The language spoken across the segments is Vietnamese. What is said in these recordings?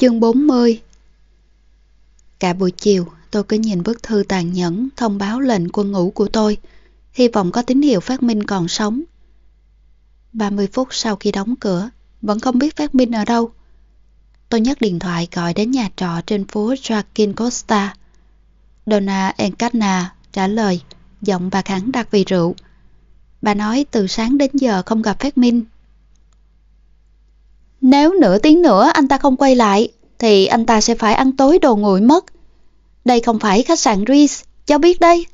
Chương 40 Cả buổi chiều, tôi cứ nhìn bức thư tàn nhẫn thông báo lệnh quân ngũ của tôi, hy vọng có tín hiệu phát minh còn sống. 30 phút sau khi đóng cửa, vẫn không biết phát minh ở đâu. Tôi nhấc điện thoại gọi đến nhà trọ trên phố Joaquin Costa. Donna Encarna trả lời, giọng bà khẳng đặc vì rượu. Bà nói từ sáng đến giờ không gặp phát minh. Nếu nửa tiếng nữa anh ta không quay lại, thì anh ta sẽ phải ăn tối đồ nguội mất. Đây không phải khách sạn Reese, cháu biết đây.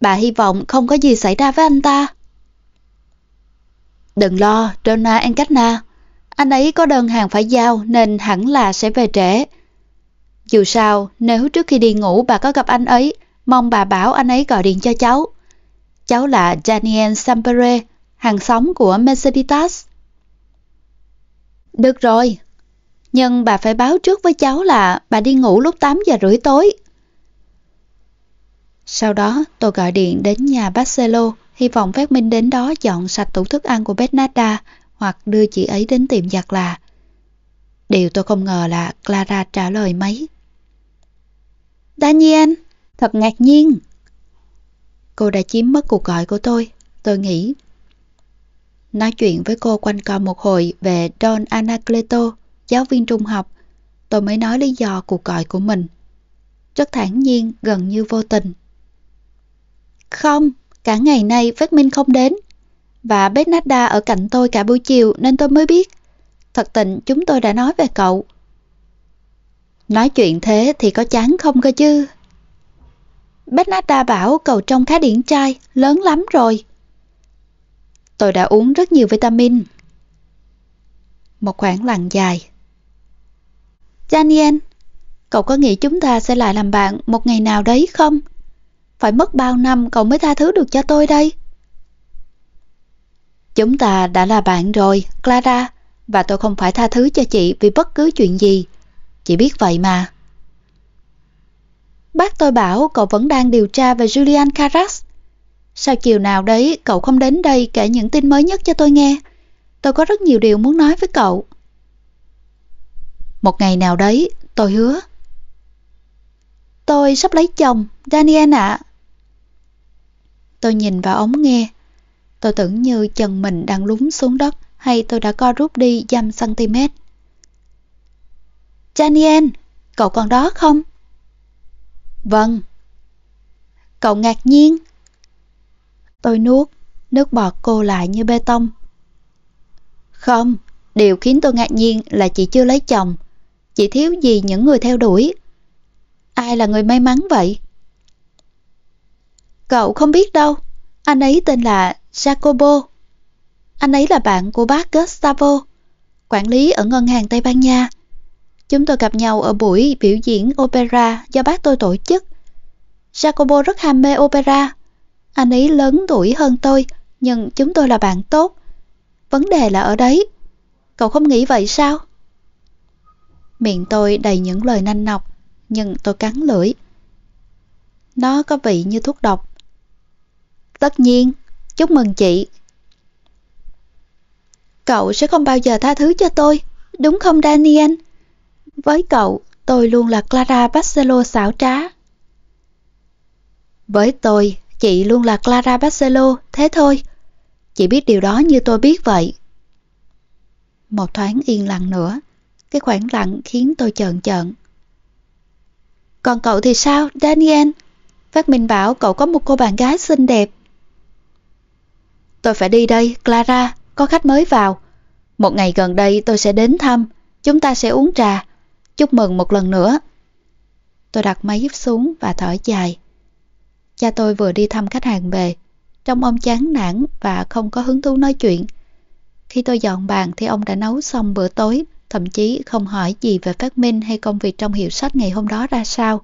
Bà hy vọng không có gì xảy ra với anh ta. Đừng lo, Donna Encadna. Anh ấy có đơn hàng phải giao nên hẳn là sẽ về trễ. Dù sao, nếu trước khi đi ngủ bà có gặp anh ấy, mong bà bảo anh ấy gọi điện cho cháu. Cháu là Daniel Sampere, hàng xóm của Mercedes. Được rồi, nhưng bà phải báo trước với cháu là bà đi ngủ lúc 8 giờ rưỡi tối. Sau đó tôi gọi điện đến nhà Barcelo, hy vọng phát minh đến đó dọn sạch tủ thức ăn của Bernarda hoặc đưa chị ấy đến tiệm giặt là. Điều tôi không ngờ là Clara trả lời mấy. Daniel, thật ngạc nhiên. Cô đã chiếm mất cuộc gọi của tôi, tôi nghĩ. Nói chuyện với cô quanh co một hồi về Don Anacleto, giáo viên trung học, tôi mới nói lý do cuộc gọi của mình. Rất thản nhiên, gần như vô tình. Không, cả ngày nay phát minh không đến. Và Bernarda ở cạnh tôi cả buổi chiều nên tôi mới biết. Thật tình chúng tôi đã nói về cậu. Nói chuyện thế thì có chán không cơ chứ? Bernarda bảo cậu trông khá điển trai, lớn lắm rồi. Tôi đã uống rất nhiều vitamin. Một khoảng lặng dài. Daniel, cậu có nghĩ chúng ta sẽ lại làm bạn một ngày nào đấy không? Phải mất bao năm cậu mới tha thứ được cho tôi đây? Chúng ta đã là bạn rồi, Clara, và tôi không phải tha thứ cho chị vì bất cứ chuyện gì. Chị biết vậy mà. Bác tôi bảo cậu vẫn đang điều tra về Julian Carras. Sao chiều nào đấy cậu không đến đây kể những tin mới nhất cho tôi nghe? Tôi có rất nhiều điều muốn nói với cậu. Một ngày nào đấy, tôi hứa. Tôi sắp lấy chồng, Daniel ạ. Tôi nhìn vào ống nghe. Tôi tưởng như chân mình đang lún xuống đất hay tôi đã co rút đi dăm cm. Daniel, cậu còn đó không? Vâng. Cậu ngạc nhiên. Tôi nuốt, nước bọt cô lại như bê tông. Không, điều khiến tôi ngạc nhiên là chị chưa lấy chồng. Chị thiếu gì những người theo đuổi. Ai là người may mắn vậy? Cậu không biết đâu. Anh ấy tên là Jacobo. Anh ấy là bạn của bác Gustavo, quản lý ở ngân hàng Tây Ban Nha. Chúng tôi gặp nhau ở buổi biểu diễn opera do bác tôi tổ chức. Jacobo rất ham mê opera. Anh ấy lớn tuổi hơn tôi, nhưng chúng tôi là bạn tốt. Vấn đề là ở đấy. Cậu không nghĩ vậy sao? Miệng tôi đầy những lời nanh nọc, nhưng tôi cắn lưỡi. Nó có vị như thuốc độc. Tất nhiên, chúc mừng chị. Cậu sẽ không bao giờ tha thứ cho tôi, đúng không Daniel? Với cậu, tôi luôn là Clara Barcelo xảo trá. Với tôi, chị luôn là Clara Barcelo, thế thôi. Chị biết điều đó như tôi biết vậy. Một thoáng yên lặng nữa, cái khoảng lặng khiến tôi chợn chợn. Còn cậu thì sao, Daniel? Phát Minh bảo cậu có một cô bạn gái xinh đẹp. Tôi phải đi đây, Clara, có khách mới vào. Một ngày gần đây tôi sẽ đến thăm, chúng ta sẽ uống trà. Chúc mừng một lần nữa. Tôi đặt máy giúp xuống và thở dài. Cha tôi vừa đi thăm khách hàng về, trông ông chán nản và không có hứng thú nói chuyện. Khi tôi dọn bàn thì ông đã nấu xong bữa tối, thậm chí không hỏi gì về phát minh hay công việc trong hiệu sách ngày hôm đó ra sao.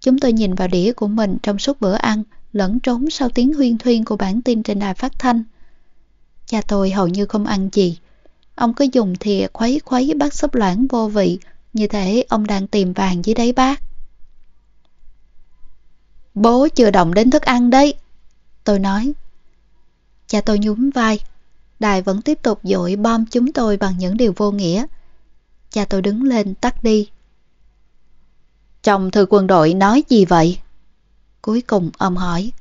Chúng tôi nhìn vào đĩa của mình trong suốt bữa ăn, lẫn trốn sau tiếng huyên thuyên của bản tin trên đài phát thanh. Cha tôi hầu như không ăn gì. Ông cứ dùng thìa khuấy khuấy bát súp loãng vô vị, như thể ông đang tìm vàng dưới đáy bát. Bố chưa động đến thức ăn đấy. Tôi nói. Cha tôi nhún vai. Đài vẫn tiếp tục dội bom chúng tôi bằng những điều vô nghĩa. Cha tôi đứng lên tắt đi. Trong thư quân đội nói gì vậy? Cuối cùng ông hỏi.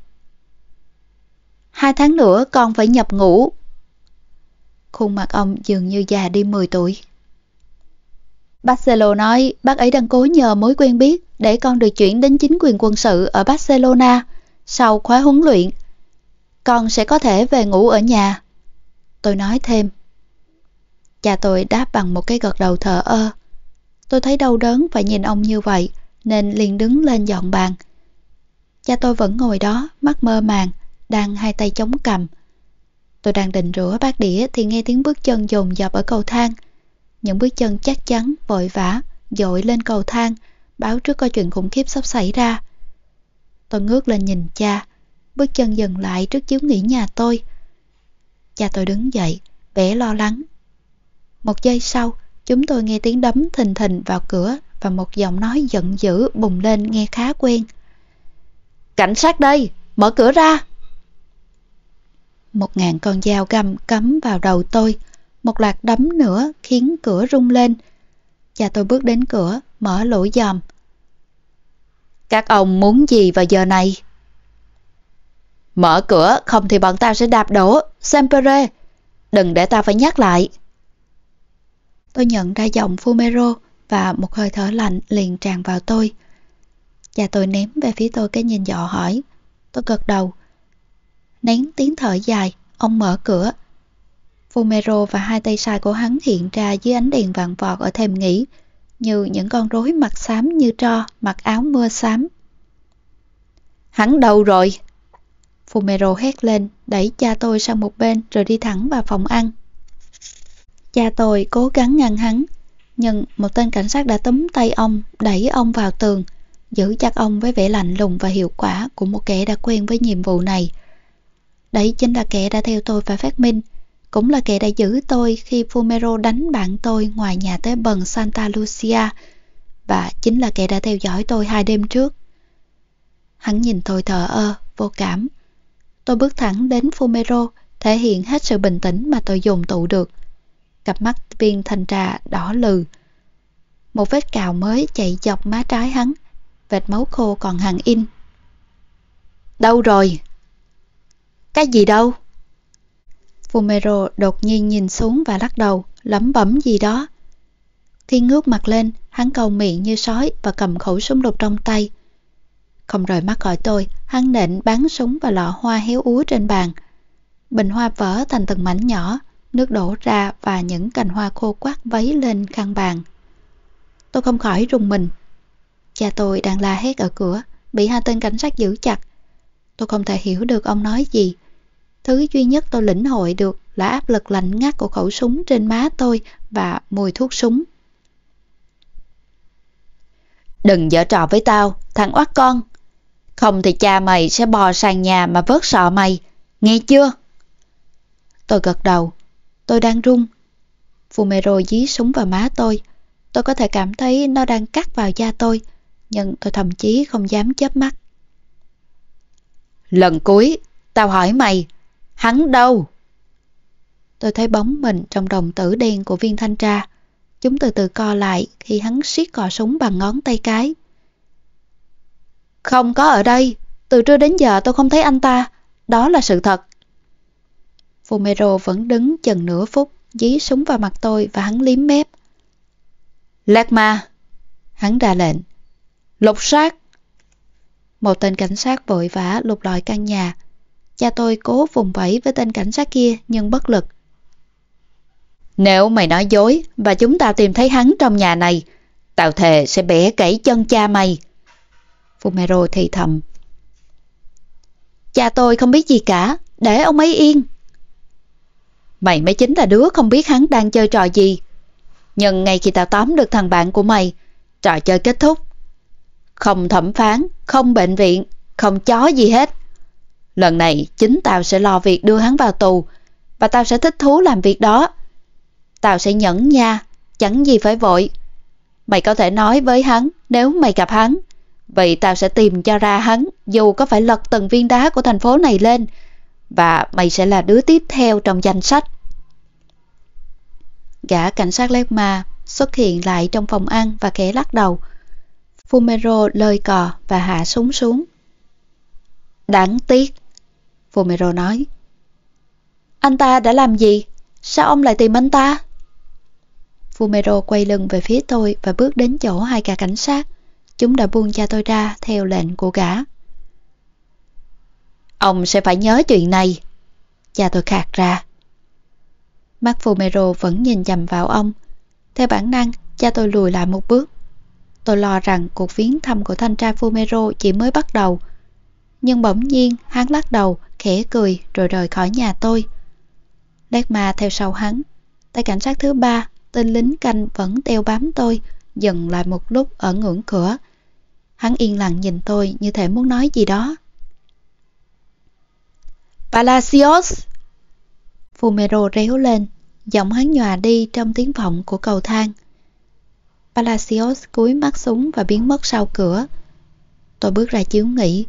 Hai tháng nữa con phải nhập ngũ. Khuôn mặt ông dường như già đi 10 tuổi. Barcelona nói bác ấy đang cố nhờ mối quen biết để con được chuyển đến chính quyền quân sự ở Barcelona sau khóa huấn luyện. Con sẽ có thể về ngủ ở nhà. Tôi nói thêm. Cha tôi đáp bằng một cái gật đầu thở ơ. Tôi thấy đau đớn phải nhìn ông như vậy nên liền đứng lên dọn bàn. Cha tôi vẫn ngồi đó, mắt mơ màng, đang hai tay chống cầm. Tôi đang định rửa bát đĩa thì nghe tiếng bước chân dồn dập ở cầu thang. Những bước chân chắc chắn, vội vã, dội lên cầu thang, báo trước coi chuyện khủng khiếp sắp xảy ra. Tôi ngước lên nhìn cha, bước chân dừng lại trước chiếu nghỉ nhà tôi. Cha tôi đứng dậy, vẻ lo lắng. Một giây sau, chúng tôi nghe tiếng đấm thình thình vào cửa và một giọng nói giận dữ bùng lên nghe khá quen. Cảnh sát đây, mở cửa ra! Một ngàn con dao găm cắm vào đầu tôi, một loạt đấm nữa khiến cửa rung lên. Cha tôi bước đến cửa, mở lỗ dòm. Các ông muốn gì vào giờ này? Mở cửa, không thì bọn tao sẽ đạp đổ. Sempere, đừng để tao phải nhắc lại. Tôi nhận ra giọng Fumero và một hơi thở lạnh liền tràn vào tôi. Cha tôi ném về phía tôi cái nhìn dọ hỏi. Tôi gật đầu. Nén tiếng thở dài, ông mở cửa. Fumero và hai tay sai của hắn hiện ra dưới ánh đèn vàng vọt ở thềm nghỉ, như những con rối mặt xám như tro, mặc áo mưa xám. Hắn đâu rồi? Fumero hét lên, đẩy cha tôi sang một bên rồi đi thẳng vào phòng ăn. Cha tôi cố gắng ngăn hắn, nhưng một tên cảnh sát đã túm tay ông, đẩy ông vào tường, giữ chặt ông với vẻ lạnh lùng và hiệu quả của một kẻ đã quen với nhiệm vụ này. Đấy chính là kẻ đã theo tôi và phát minh, cũng là kẻ đã giữ tôi khi Fumero đánh bạn tôi ngoài nhà tế bần Santa Lucia, và chính là kẻ đã theo dõi tôi hai đêm trước. Hắn nhìn tôi thờ ơ, vô cảm. Tôi bước thẳng đến Fumero, thể hiện hết sự bình tĩnh mà tôi dùng tụ được. Cặp mắt viên thanh trà đỏ lừ. Một vết cào mới chạy dọc má trái hắn, vệt máu khô còn hằng in. Đâu rồi? Cái gì đâu? Fumero đột nhiên nhìn xuống và lắc đầu, lấm bẩm gì đó. Khi ngước mặt lên, hắn cầu miệng như sói và cầm khẩu súng lục trong tay. Không rời mắt khỏi tôi, hắn nện bắn súng và lọ hoa héo úa trên bàn. Bình hoa vỡ thành từng mảnh nhỏ, nước đổ ra và những cành hoa khô quát vấy lên khăn bàn. Tôi không khỏi rùng mình. Cha tôi đang la hét ở cửa, bị hai tên cảnh sát giữ chặt. Tôi không thể hiểu được ông nói gì. Thứ duy nhất tôi lĩnh hội được là áp lực lạnh ngắt của khẩu súng trên má tôi và mùi thuốc súng. Đừng dở trò với tao, thằng oát con. Không thì cha mày sẽ bò sàn nhà mà vớt sọ mày, nghe chưa? Tôi gật đầu, tôi đang run. Fumero dí súng vào má tôi. Tôi có thể cảm thấy nó đang cắt vào da tôi, nhưng tôi thậm chí không dám chớp mắt. Lần cuối, tao hỏi mày, hắn đâu? Tôi thấy bóng mình trong đồng tử đen của viên thanh tra. Chúng từ từ co lại khi hắn siết cò súng bằng ngón tay cái. Không có ở đây, từ trưa đến giờ tôi không thấy anh ta, đó là sự thật. Fumero vẫn đứng chừng nửa phút, dí súng vào mặt tôi và hắn liếm mép. Lagma! Hắn ra lệnh. Lục sát! Một tên cảnh sát vội vã lục lọi căn nhà. Cha tôi cố vùng vẫy với tên cảnh sát kia nhưng bất lực. Nếu mày nói dối và chúng ta tìm thấy hắn trong nhà này, tao thề sẽ bẻ gãy chân cha mày. Fumero thì thầm. Cha tôi không biết gì cả, để ông ấy yên. Mày mới chính là đứa không biết hắn đang chơi trò gì. Nhưng ngay khi tao tóm được thằng bạn của mày, trò chơi kết thúc. Không thẩm phán, không bệnh viện, không chó gì hết. Lần này chính tao sẽ lo việc đưa hắn vào tù và tao sẽ thích thú làm việc đó. Tao sẽ nhẫn nha, chẳng gì phải vội. Mày có thể nói với hắn nếu mày gặp hắn. Vậy tao sẽ tìm cho ra hắn dù có phải lật từng viên đá của thành phố này lên và mày sẽ là đứa tiếp theo trong danh sách. Gã cảnh sát Legma xuất hiện lại trong phòng ăn và khẽ lắc đầu. Fumero lơi cò và hạ súng xuống. Đáng tiếc, Fumero nói. Anh ta đã làm gì? Sao ông lại tìm anh ta? Fumero quay lưng về phía tôi và bước đến chỗ hai cả cảnh sát. Chúng đã buông cha tôi ra theo lệnh của gã. Ông sẽ phải nhớ chuyện này. Cha tôi khạc ra. Mắt Fumero vẫn nhìn chầm vào ông. Theo bản năng, cha tôi lùi lại một bước. Tôi lo rằng cuộc viếng thăm của thanh tra Fumero chỉ mới bắt đầu. Nhưng bỗng nhiên hắn lắc đầu, khẽ cười rồi rời khỏi nhà tôi. Lát mà theo sau hắn, tay cảnh sát thứ ba, tên lính canh vẫn đeo bám tôi, dừng lại một lúc ở ngưỡng cửa. Hắn yên lặng nhìn tôi như thể muốn nói gì đó. Palacios! Fumero réo lên, giọng hắn nhòa đi trong tiếng vọng của cầu thang. Palacios cúi mắt súng và biến mất sau cửa. Tôi bước ra chiếu nghỉ.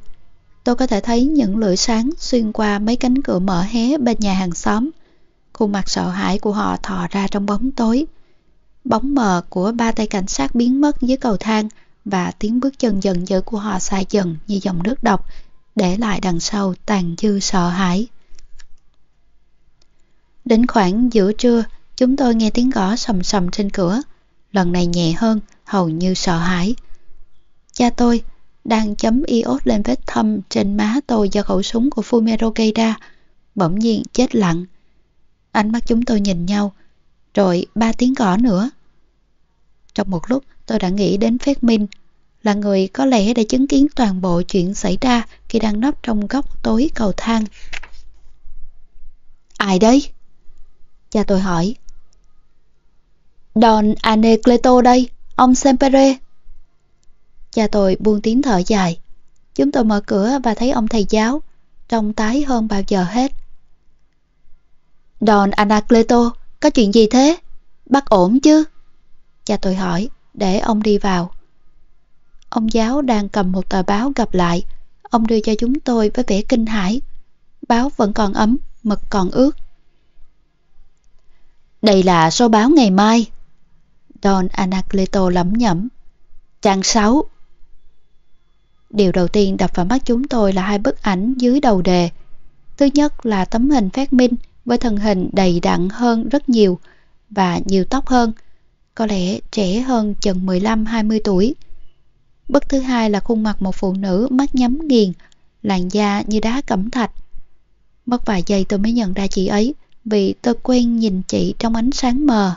Tôi có thể thấy những lưỡi sáng xuyên qua mấy cánh cửa mở hé bên nhà hàng xóm. Khuôn mặt sợ hãi của họ thò ra trong bóng tối. Bóng mờ của ba tay cảnh sát biến mất dưới cầu thang và tiếng bước chân dần dữ của họ xa dần như dòng nước độc, để lại đằng sau tàn dư sợ hãi. Đến khoảng giữa trưa, chúng tôi nghe tiếng gõ sầm sầm trên cửa, lần này nhẹ hơn, hầu như sợ hãi. Cha tôi đang chấm iốt lên vết thâm trên má tôi do khẩu súng của Fumero gây ra, bỗng nhiên chết lặng. Ánh mắt chúng tôi nhìn nhau, rồi ba tiếng gõ nữa. Trong một lúc tôi đã nghĩ đến Phép Minh, là người có lẽ đã chứng kiến toàn bộ chuyện xảy ra khi đang nấp trong góc tối cầu thang. Ai đấy? Cha tôi hỏi. Don Anecleto đây, ông Sempere. Cha tôi buông tiếng thở dài. Chúng tôi mở cửa và thấy ông thầy giáo, trông tái hơn bao giờ hết. Don Anacleto, có chuyện gì thế? Bắt ổn chứ? Cha tôi hỏi, để ông đi vào. Ông giáo đang cầm một tờ báo gặp lại. Ông đưa cho chúng tôi với vẻ kinh hãi. Báo vẫn còn ấm, mực còn ướt. Đây là số báo ngày mai. Don Anacleto lẩm nhẩm. Trang 6. Điều đầu tiên đập vào mắt chúng tôi là hai bức ảnh dưới đầu đề. Thứ nhất là tấm hình phát minh với thân hình đầy đặn hơn rất nhiều và nhiều tóc hơn, có lẽ trẻ hơn chừng 15-20 tuổi. Bức thứ hai là khuôn mặt một phụ nữ mắt nhắm nghiền, làn da như đá cẩm thạch. Mất vài giây tôi mới nhận ra chị ấy vì tôi quen nhìn chị trong ánh sáng mờ.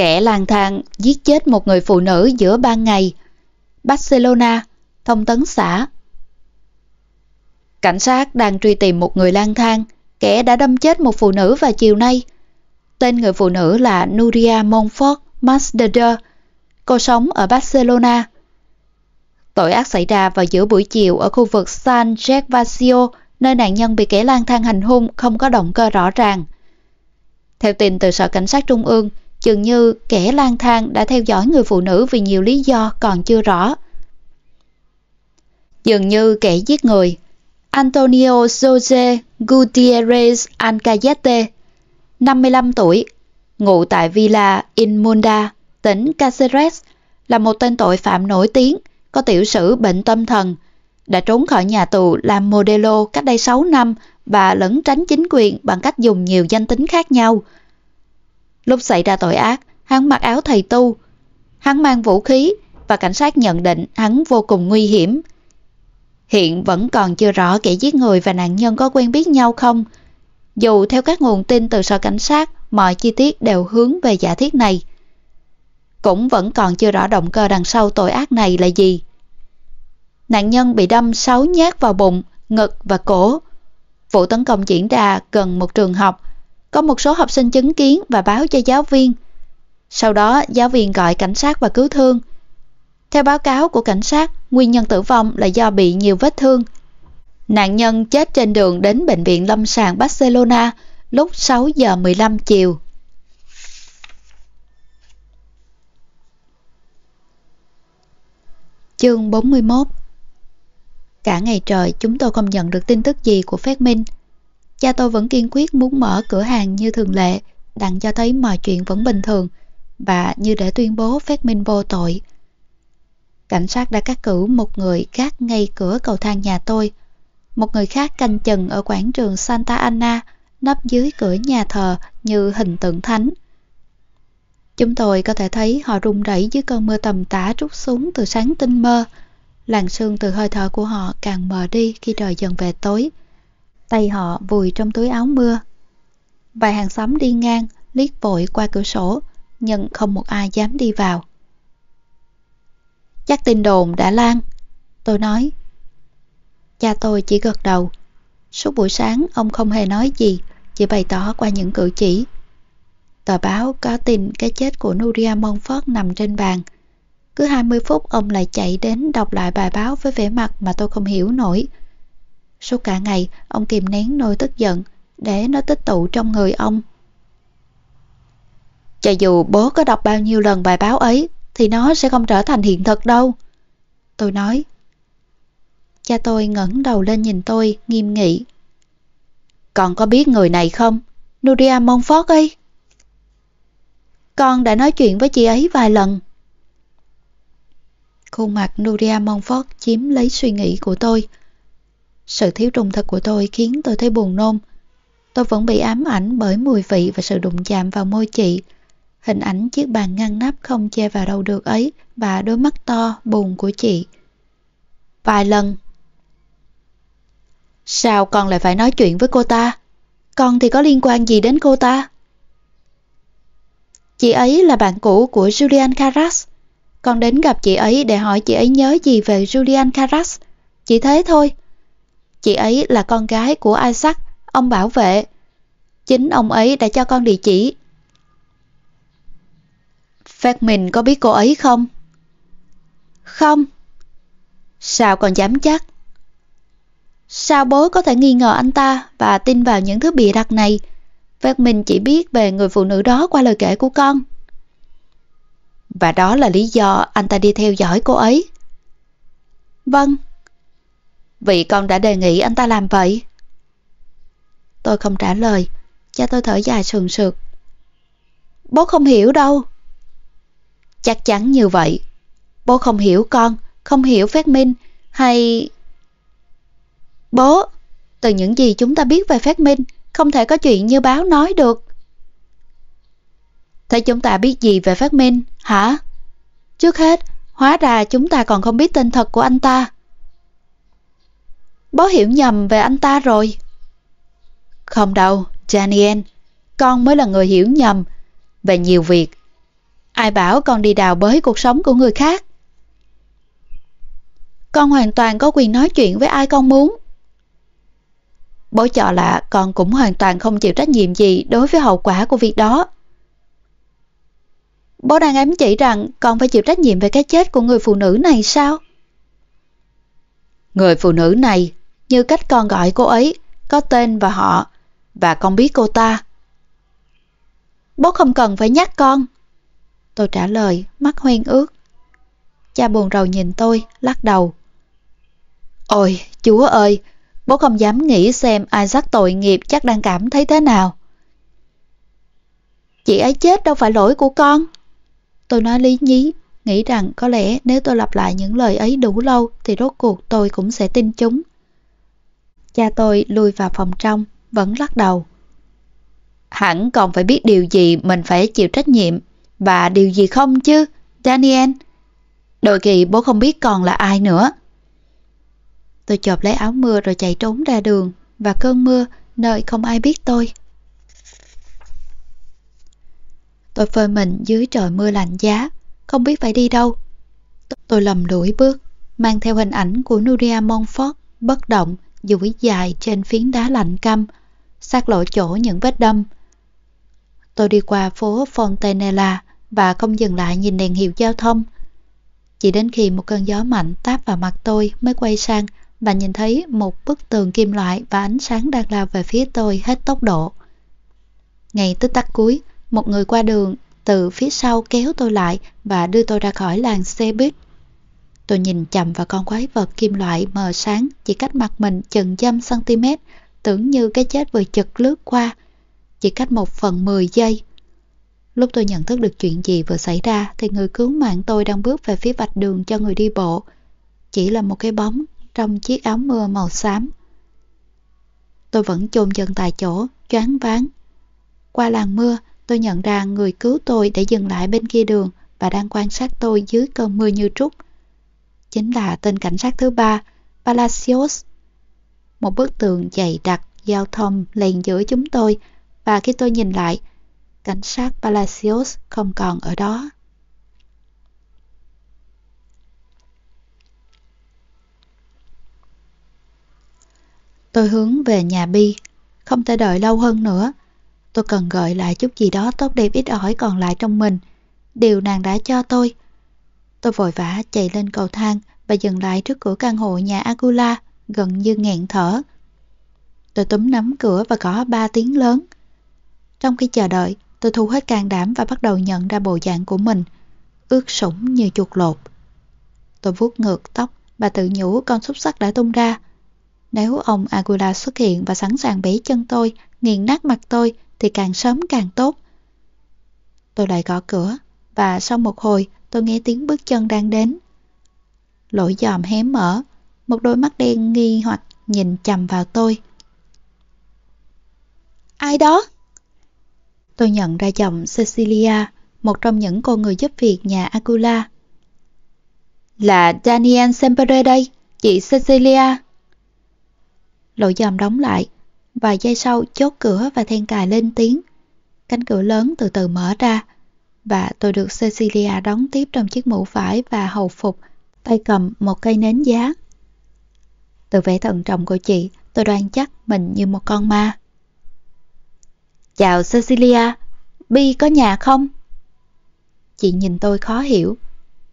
Kẻ lang thang giết chết một người phụ nữ giữa ban ngày. Barcelona, thông tấn xã. Cảnh sát đang truy tìm một người lang thang, kẻ đã đâm chết một phụ nữ vào chiều nay. Tên người phụ nữ là Nuria Monfort Masdeder. Cô sống ở Barcelona. Tội ác xảy ra vào giữa buổi chiều ở khu vực San Gervasio, nơi nạn nhân bị kẻ lang thang hành hung không có động cơ rõ ràng. Theo tin từ Sở Cảnh sát Trung ương, chừng như kẻ lang thang đã theo dõi người phụ nữ vì nhiều lý do còn chưa rõ. Dường như kẻ giết người, Antonio Jose Gutierrez Ancayete, 55 tuổi, ngụ tại Villa Inmunda, tỉnh Caceres là một tên tội phạm nổi tiếng, có tiểu sử bệnh tâm thần, đã trốn khỏi nhà tù làm Modelo cách đây 6 năm và lẫn tránh chính quyền bằng cách dùng nhiều danh tính khác nhau. Lúc xảy ra tội ác, hắn mặc áo thầy tu, hắn mang vũ khí và cảnh sát nhận định hắn vô cùng nguy hiểm. Hiện vẫn còn chưa rõ kẻ giết người và nạn nhân có quen biết nhau không. Dù theo các nguồn tin từ sở cảnh sát, mọi chi tiết đều hướng về giả thiết này. Cũng vẫn còn chưa rõ động cơ đằng sau tội ác này là gì. Nạn nhân bị đâm 6 nhát vào bụng, ngực và cổ. Vụ tấn công diễn ra gần một trường học. Có một số học sinh chứng kiến và báo cho giáo viên. Sau đó giáo viên gọi cảnh sát và cứu thương. Theo báo cáo của cảnh sát, nguyên nhân tử vong là do bị nhiều vết thương. Nạn nhân chết trên đường đến bệnh viện lâm sàng Barcelona lúc 6 giờ 15 chiều. Chương 41 Cả ngày trời chúng tôi không nhận được tin tức gì của Phát Minh. Cha tôi vẫn kiên quyết muốn mở cửa hàng như thường lệ đặng cho thấy mọi chuyện vẫn bình thường và như để tuyên bố phát minh vô tội. Cảnh sát đã cắt cử một người gác ngay cửa cầu thang nhà tôi, một người khác canh chừng ở quảng trường Santa Ana, nấp dưới cửa nhà thờ như hình tượng thánh. Chúng tôi có thể thấy họ rung rẩy dưới cơn mưa tầm tã trút xuống từ sáng tinh mơ. Làn sương từ hơi thở của họ càng mờ đi khi trời dần về tối. Tay họ vùi trong túi áo mưa. Vài hàng xóm đi ngang, liếc vội qua cửa sổ, nhưng không một ai dám đi vào. Chắc tin đồn đã lan. Tôi nói. Cha tôi chỉ gật đầu. Suốt buổi sáng ông không hề nói gì, chỉ bày tỏ qua những cử chỉ. Tờ báo có tin cái chết của Nuria Monfort nằm trên bàn. Cứ 20 phút ông lại chạy đến đọc lại bài báo với vẻ mặt mà tôi không hiểu nổi. Suốt cả ngày, ông kìm nén nỗi tức giận để nó tích tụ trong người ông. Cho dù bố có đọc bao nhiêu lần bài báo ấy thì nó sẽ không trở thành hiện thực đâu. Tôi nói. Cha tôi ngẩng đầu lên nhìn tôi, nghiêm nghị. Con có biết người này không? Nuria Monfort ấy. Con đã nói chuyện với chị ấy vài lần. Khuôn mặt Nuria Monfort chiếm lấy suy nghĩ của tôi. Sự thiếu trung thực của tôi khiến tôi thấy buồn nôn. Tôi vẫn bị ám ảnh bởi mùi vị và sự đụng chạm vào môi chị. Hình ảnh chiếc bàn ngăn nắp không che vào đâu được ấy và đôi mắt to, buồn của chị. Vài lần. Sao con lại phải nói chuyện với cô ta? Con thì có liên quan gì đến cô ta? Chị ấy là bạn cũ của Julian Carras. Con đến gặp chị ấy để hỏi chị ấy nhớ gì về Julian Carras. Chỉ thế thôi. Chị ấy là con gái của Isaac, ông bảo vệ. Chính ông ấy đã cho con địa chỉ. Phát mình có biết cô ấy không? Không. Sao còn dám chắc? Sao bố có thể nghi ngờ anh ta và tin vào những thứ bịa đặt này? Phát mình chỉ biết về người phụ nữ đó qua lời kể của con. Và đó là lý do anh ta đi theo dõi cô ấy. Vâng. Vì con đã đề nghị anh ta làm vậy. Tôi không trả lời. Cha tôi thở dài sườn sượt. Bố không hiểu đâu. Chắc chắn như vậy. Bố không hiểu con, không hiểu phát minh, hay... Bố, từ những gì chúng ta biết về phát minh, không thể có chuyện như báo nói được. Thế chúng ta biết gì về phát minh, hả? Trước hết, hóa ra chúng ta còn không biết tên thật của anh ta. Bố hiểu nhầm về anh ta rồi. Không đâu, Daniel, con mới là người hiểu nhầm về nhiều việc. Ai bảo con đi đào bới cuộc sống của người khác? Con hoàn toàn có quyền nói chuyện với ai con muốn. Bố cho là con cũng hoàn toàn không chịu trách nhiệm gì đối với hậu quả của việc đó. Bố đang ám chỉ rằng con phải chịu trách nhiệm về cái chết của người phụ nữ này sao? Người phụ nữ này, như cách con gọi cô ấy, có tên và họ, và con biết cô ta. Bố không cần phải nhắc con. Tôi trả lời, mắt hoen ướt. Cha buồn rầu nhìn tôi, lắc đầu. Ôi, chúa ơi, bố không dám nghĩ xem Isaac tội nghiệp chắc đang cảm thấy thế nào. Chị ấy chết đâu phải lỗi của con. Tôi nói lý nhí, nghĩ rằng có lẽ nếu tôi lặp lại những lời ấy đủ lâu thì rốt cuộc tôi cũng sẽ tin chúng. Cha tôi lui vào phòng trong, vẫn lắc đầu. Hẳn còn phải biết điều gì mình phải chịu trách nhiệm và điều gì không chứ, Daniel. Đôi kỳ bố không biết còn là ai nữa. Tôi chộp lấy áo mưa rồi chạy trốn ra đường và cơn mưa nơi không ai biết tôi. Tôi phơi mình dưới trời mưa lạnh giá, không biết phải đi đâu. Tôi lầm lũi bước, mang theo hình ảnh của Nuria Monfort bất động, duỗi dài trên phiến đá lạnh căm, sát lộ chỗ những vết đâm. Tôi đi qua phố Fontenella và không dừng lại nhìn đèn hiệu giao thông. Chỉ đến khi một cơn gió mạnh táp vào mặt tôi mới quay sang và nhìn thấy một bức tường kim loại và ánh sáng đang lao về phía tôi hết tốc độ. ngày tức tắc cuối, một người qua đường từ phía sau kéo tôi lại và đưa tôi ra khỏi làng xe buýt. Tôi nhìn chậm vào con quái vật kim loại mờ sáng chỉ cách mặt mình chừng dăm cm, tưởng như cái chết vừa chật lướt qua. Chỉ cách một phần 10 giây Lúc tôi nhận thức được chuyện gì vừa xảy ra thì người cứu mạng tôi đang bước về phía vạch đường cho người đi bộ. Chỉ là một cái bóng trong chiếc áo mưa màu xám. Tôi vẫn chôn chân tại chỗ, choáng váng. Qua làng mưa, tôi nhận ra người cứu tôi đã dừng lại bên kia đường và đang quan sát tôi dưới cơn mưa như trút. Chính là tên cảnh sát thứ ba, Palacios. Một bức tường dày đặc giao thông lèn giữa chúng tôi và khi tôi nhìn lại, cảnh sát Palacios không còn ở đó. Tôi hướng về nhà Bi, không thể đợi lâu hơn nữa. Tôi cần gợi lại chút gì đó tốt đẹp ít ỏi còn lại trong mình, điều nàng đã cho tôi. Tôi vội vã chạy lên cầu thang và dừng lại trước cửa căn hộ nhà Agula, gần như nghẹn thở. Tôi túm nắm cửa và gõ ba tiếng lớn. Trong khi chờ đợi, tôi thu hết can đảm và bắt đầu nhận ra bộ dạng của mình, ướt sũng như chuột lột. Tôi vuốt ngược tóc và tự nhủ con xúc sắc đã tung ra. Nếu ông Agula xuất hiện và sẵn sàng bế chân tôi, nghiền nát mặt tôi, thì càng sớm càng tốt. Tôi lại gõ cửa, và sau một hồi tôi nghe tiếng bước chân đang đến. Lỗ giòm hé mở, một đôi mắt đen nghi hoặc nhìn chầm vào tôi. Ai đó? Tôi nhận ra giọng Cecilia, một trong những cô người giúp việc nhà Acula. Là Daniel Sempere đây, chị Cecilia. Lỗ giòm đóng lại, vài giây sau chốt cửa và then cài lên tiếng. Cánh cửa lớn từ từ mở ra, và tôi được Cecilia đón tiếp trong chiếc mũ vải và hầu phục, tay cầm một cây nến giá. Từ vẻ thận trọng của chị, tôi đoan chắc mình như một con ma. Chào Cecilia, Bi có nhà không? Chị nhìn tôi khó hiểu.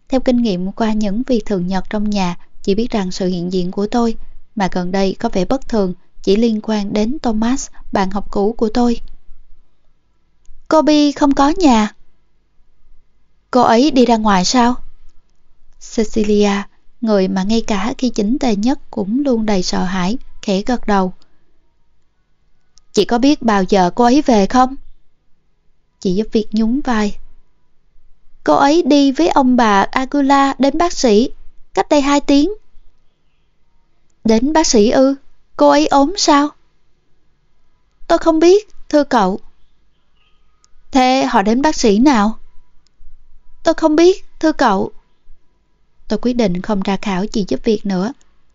Theo kinh nghiệm qua những việc thường nhật trong nhà, chị biết rằng sự hiện diện của tôi, mà gần đây có vẻ bất thường, chỉ liên quan đến Thomas, bạn học cũ của tôi. Cô Bi không có nhà. Cô ấy đi ra ngoài sao? Cecilia, người mà ngay cả khi chính tề nhất cũng luôn đầy sợ hãi, khẽ gật đầu. Chị có biết bao giờ cô ấy về không? Chị giúp việc nhún vai. Cô ấy đi với ông bà Agula đến bác sĩ, cách đây 2 tiếng. Đến bác sĩ ư? Cô ấy ốm sao? Tôi không biết, thưa cậu. Thế họ đến bác sĩ nào? Tôi không biết, thưa cậu. Tôi quyết định không ra khảo chị giúp việc nữa.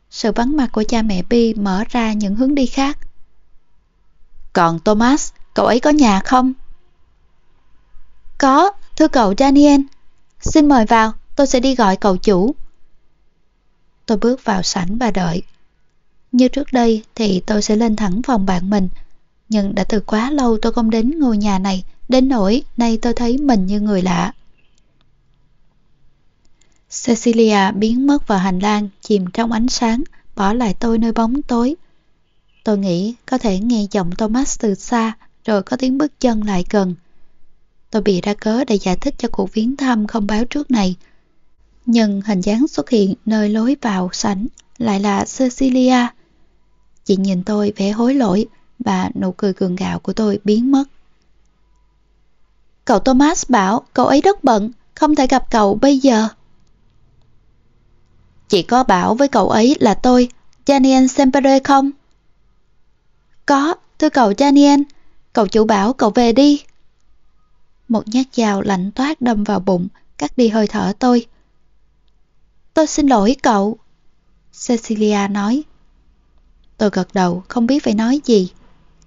Sự vắng mặt của cha mẹ Bi mở ra những hướng đi khác. Còn Thomas, cậu ấy có nhà không? Có, thưa cậu Daniel. Xin mời vào, tôi sẽ đi gọi cậu chủ. Tôi bước vào sảnh và đợi. Như trước đây thì tôi sẽ lên thẳng phòng bạn mình. Nhưng đã từ quá lâu tôi không đến ngôi nhà này, đến nỗi nay tôi thấy mình như người lạ. Cecilia biến mất vào hành lang, chìm trong ánh sáng, bỏ lại tôi nơi bóng tối. Tôi nghĩ có thể nghe giọng Thomas từ xa, rồi có tiếng bước chân lại gần. Tôi bị ra cớ để giải thích cho cuộc viếng thăm không báo trước này. Nhưng hình dáng xuất hiện nơi lối vào sảnh lại là Cecilia. Chị nhìn tôi vẻ hối lỗi và nụ cười cường gạo của tôi biến mất. Cậu Thomas bảo cậu ấy rất bận, không thể gặp cậu bây giờ. Chị có bảo với cậu ấy là tôi, Janien Sempere không? Có, thưa cậu Janien, cậu chủ bảo cậu về đi. Một nhát dao lạnh toát đâm vào bụng, cắt đi hơi thở tôi. Tôi xin lỗi cậu, Cecilia nói. Tôi gật đầu, không biết phải nói gì.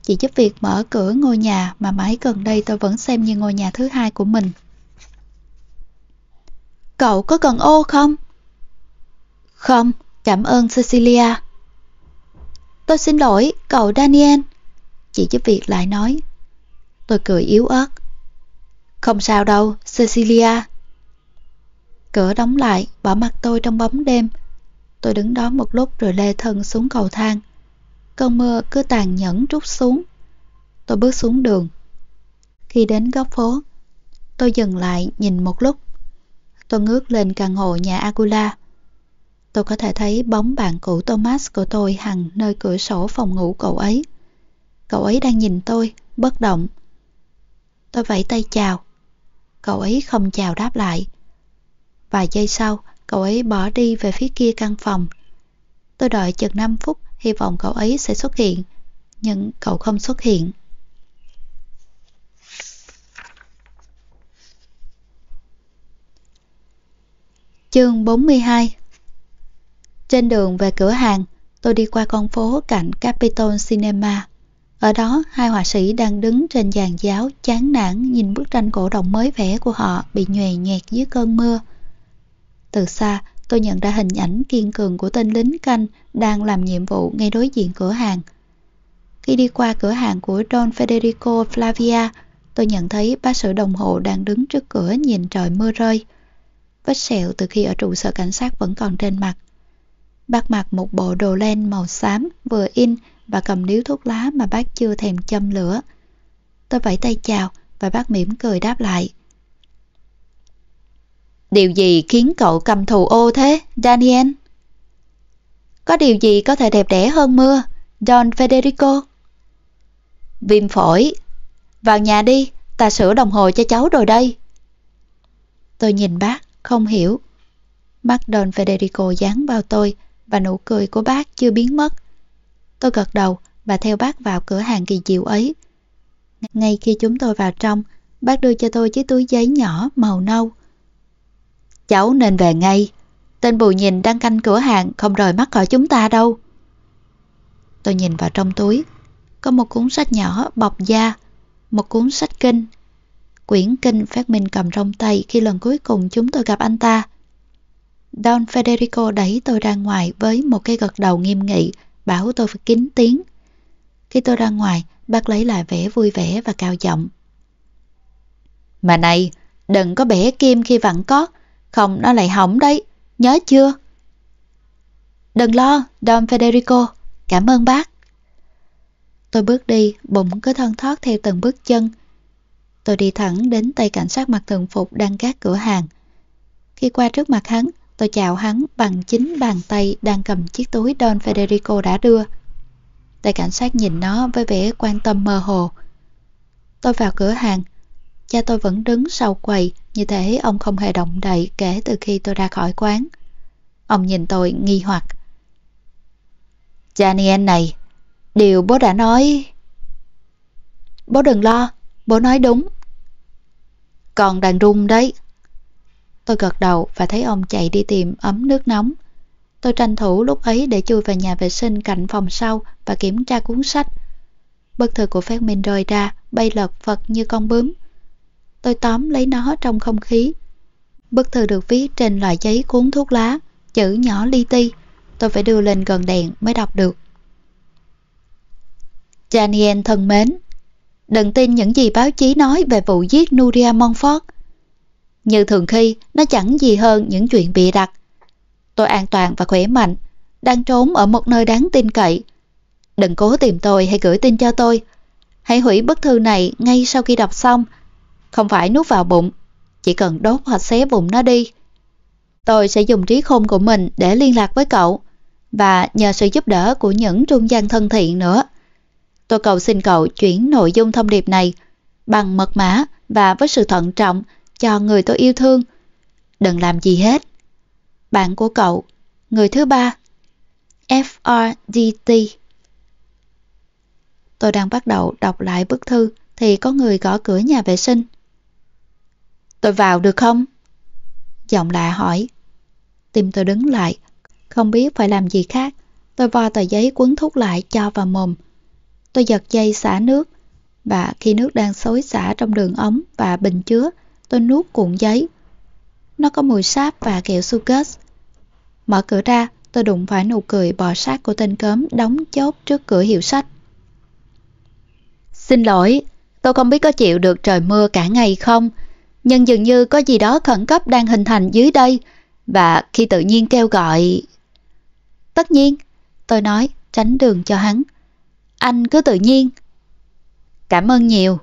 Chị giúp việc mở cửa ngôi nhà mà mãi gần đây tôi vẫn xem như ngôi nhà thứ hai của mình. Cậu có cần ô không? Không, cảm ơn Cecilia. Tôi xin lỗi, cậu Daniel. Chị giúp việc lại nói. Tôi cười yếu ớt. Không sao đâu, Cecilia. Cửa đóng lại, bỏ mặt tôi trong bóng đêm. Tôi đứng đó một lúc rồi lê thân xuống cầu thang. Cơn mưa cứ tàn nhẫn trút xuống. Tôi bước xuống đường. Khi đến góc phố, tôi dừng lại nhìn một lúc. Tôi ngước lên căn hộ nhà Agula. Tôi có thể thấy bóng bạn cũ Thomas của tôi hằng nơi cửa sổ phòng ngủ cậu ấy. Cậu ấy đang nhìn tôi, bất động. Tôi vẫy tay chào, cậu ấy không chào đáp lại. Vài giây sau, cậu ấy bỏ đi về phía kia căn phòng. Tôi đợi chừng 5 phút, hy vọng cậu ấy sẽ xuất hiện, nhưng cậu không xuất hiện. Chương 42 trên đường về cửa hàng, tôi đi qua con phố cạnh Capitol Cinema. Ở đó, hai họa sĩ đang đứng trên giàn giáo chán nản nhìn bức tranh cổ động mới vẽ của họ bị nhòe nhẹt dưới cơn mưa. Từ xa, tôi nhận ra hình ảnh kiên cường của tên lính canh đang làm nhiệm vụ ngay đối diện cửa hàng. Khi đi qua cửa hàng của Don Federico Flavia, tôi nhận thấy bác sĩ đồng hồ đang đứng trước cửa nhìn trời mưa rơi. Vết sẹo từ khi ở trụ sở cảnh sát vẫn còn trên mặt. Bác mặc một bộ đồ len màu xám vừa in và cầm điếu thuốc lá mà bác chưa thèm châm lửa. Tôi vẫy tay chào và bác mỉm cười đáp lại. Điều gì khiến cậu cầm thù ô thế, Daniel? Có điều gì có thể đẹp đẽ hơn mưa, Don Federico? Viêm phổi. Vào nhà đi, ta sửa đồng hồ cho cháu rồi đây. Tôi nhìn bác, không hiểu. Mắt Don Federico dán vào tôi và nụ cười của bác chưa biến mất. Tôi gật đầu và theo bác vào cửa hàng kỳ diệu ấy. Ngay khi chúng tôi vào trong, bác đưa cho tôi chiếc túi giấy nhỏ màu nâu. Cháu nên về ngay. Tên bù nhìn đang canh cửa hàng không rời mắt khỏi chúng ta đâu. Tôi nhìn vào trong túi. Có một cuốn sách nhỏ bọc da, một cuốn sách kinh. Quyển kinh phát minh cầm trong tay khi lần cuối cùng chúng tôi gặp anh ta. Don Federico đẩy tôi ra ngoài với một cái gật đầu nghiêm nghị, bảo tôi phải kín tiếng. Khi tôi ra ngoài, bác lấy lại vẻ vui vẻ và cao giọng. Mà này, đừng có bẻ kim khi vặn có, không nó lại hỏng đấy, nhớ chưa? Đừng lo, Don Federico, cảm ơn bác. Tôi bước đi, bụng cứ thân thoát theo từng bước chân. Tôi đi thẳng đến tay cảnh sát mặc thường phục đang gác cửa hàng. Khi qua trước mặt hắn, tôi chào hắn bằng chính bàn tay đang cầm chiếc túi Don Federico đã đưa. Tay cảnh sát nhìn nó với vẻ quan tâm mơ hồ. Tôi vào cửa hàng. Cha tôi vẫn đứng sau quầy, như thế ông không hề động đậy kể từ khi tôi ra khỏi quán. Ông nhìn tôi nghi hoặc. cha niên này, điều bố đã nói... Bố đừng lo, bố nói đúng. Còn đàn rung đấy. Tôi gật đầu và thấy ông chạy đi tìm ấm nước nóng. Tôi tranh thủ lúc ấy để chui vào nhà vệ sinh cạnh phòng sau và kiểm tra cuốn sách. Bức thư của phát minh rơi ra, bay lật phật như con bướm. Tôi tóm lấy nó trong không khí. Bức thư được viết trên loại giấy cuốn thuốc lá, chữ nhỏ li ti. Tôi phải đưa lên gần đèn mới đọc được. Daniel thân mến, đừng tin những gì báo chí nói về vụ giết Nuria Monfort. Như thường khi, nó chẳng gì hơn những chuyện bịa đặt. Tôi an toàn và khỏe mạnh, đang trốn ở một nơi đáng tin cậy. Đừng cố tìm tôi hay gửi tin cho tôi. Hãy hủy bức thư này ngay sau khi đọc xong. Không phải nuốt vào bụng, chỉ cần đốt hoặc xé bụng nó đi. Tôi sẽ dùng trí khôn của mình để liên lạc với cậu và nhờ sự giúp đỡ của những trung gian thân thiện nữa. Tôi cầu xin cậu chuyển nội dung thông điệp này bằng mật mã và với sự thận trọng cho người tôi yêu thương. Đừng làm gì hết. Bạn của cậu, người thứ ba, FRDT. Tôi đang bắt đầu đọc lại bức thư thì có người gõ cửa nhà vệ sinh. Tôi vào được không? Giọng lạ hỏi. Tim tôi đứng lại, không biết phải làm gì khác. Tôi vo tờ giấy quấn thuốc lại cho vào mồm. Tôi giật dây xả nước và khi nước đang xối xả trong đường ống và bình chứa, tôi nuốt cuộn giấy. Nó có mùi sáp và kẹo sucus. Mở cửa ra, tôi đụng phải nụ cười bò sát của tên cớm đóng chốt trước cửa hiệu sách. Xin lỗi, tôi không biết có chịu được trời mưa cả ngày không, nhưng dường như có gì đó khẩn cấp đang hình thành dưới đây, và khi tự nhiên kêu gọi... Tất nhiên, tôi nói, tránh đường cho hắn. Anh cứ tự nhiên. Cảm ơn nhiều.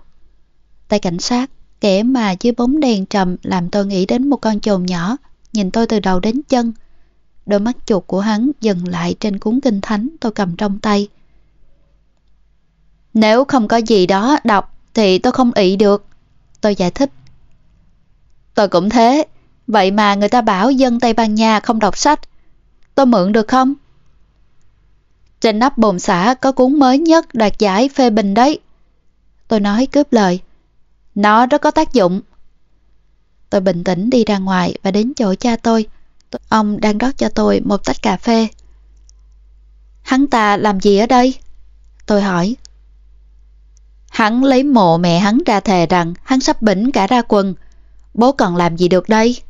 Tay cảnh sát, kể mà dưới bóng đèn trầm làm tôi nghĩ đến một con chồn nhỏ, nhìn tôi từ đầu đến chân. Đôi mắt chuột của hắn dừng lại trên cuốn kinh thánh tôi cầm trong tay. Nếu không có gì đó đọc thì tôi không ị được. Tôi giải thích. Tôi cũng thế. Vậy mà người ta bảo dân Tây Ban Nha không đọc sách. Tôi mượn được không? Trên nắp bồn xả có cuốn mới nhất đoạt giải phê bình đấy. Tôi nói cướp lời. Nó rất có tác dụng. Tôi bình tĩnh đi ra ngoài và đến chỗ cha tôi. Ông đang rót cho tôi một tách cà phê. Hắn ta làm gì ở đây? Tôi hỏi. Hắn lấy mộ mẹ hắn ra thề rằng hắn sắp bỉnh cả ra quần. Bố còn làm gì được đây?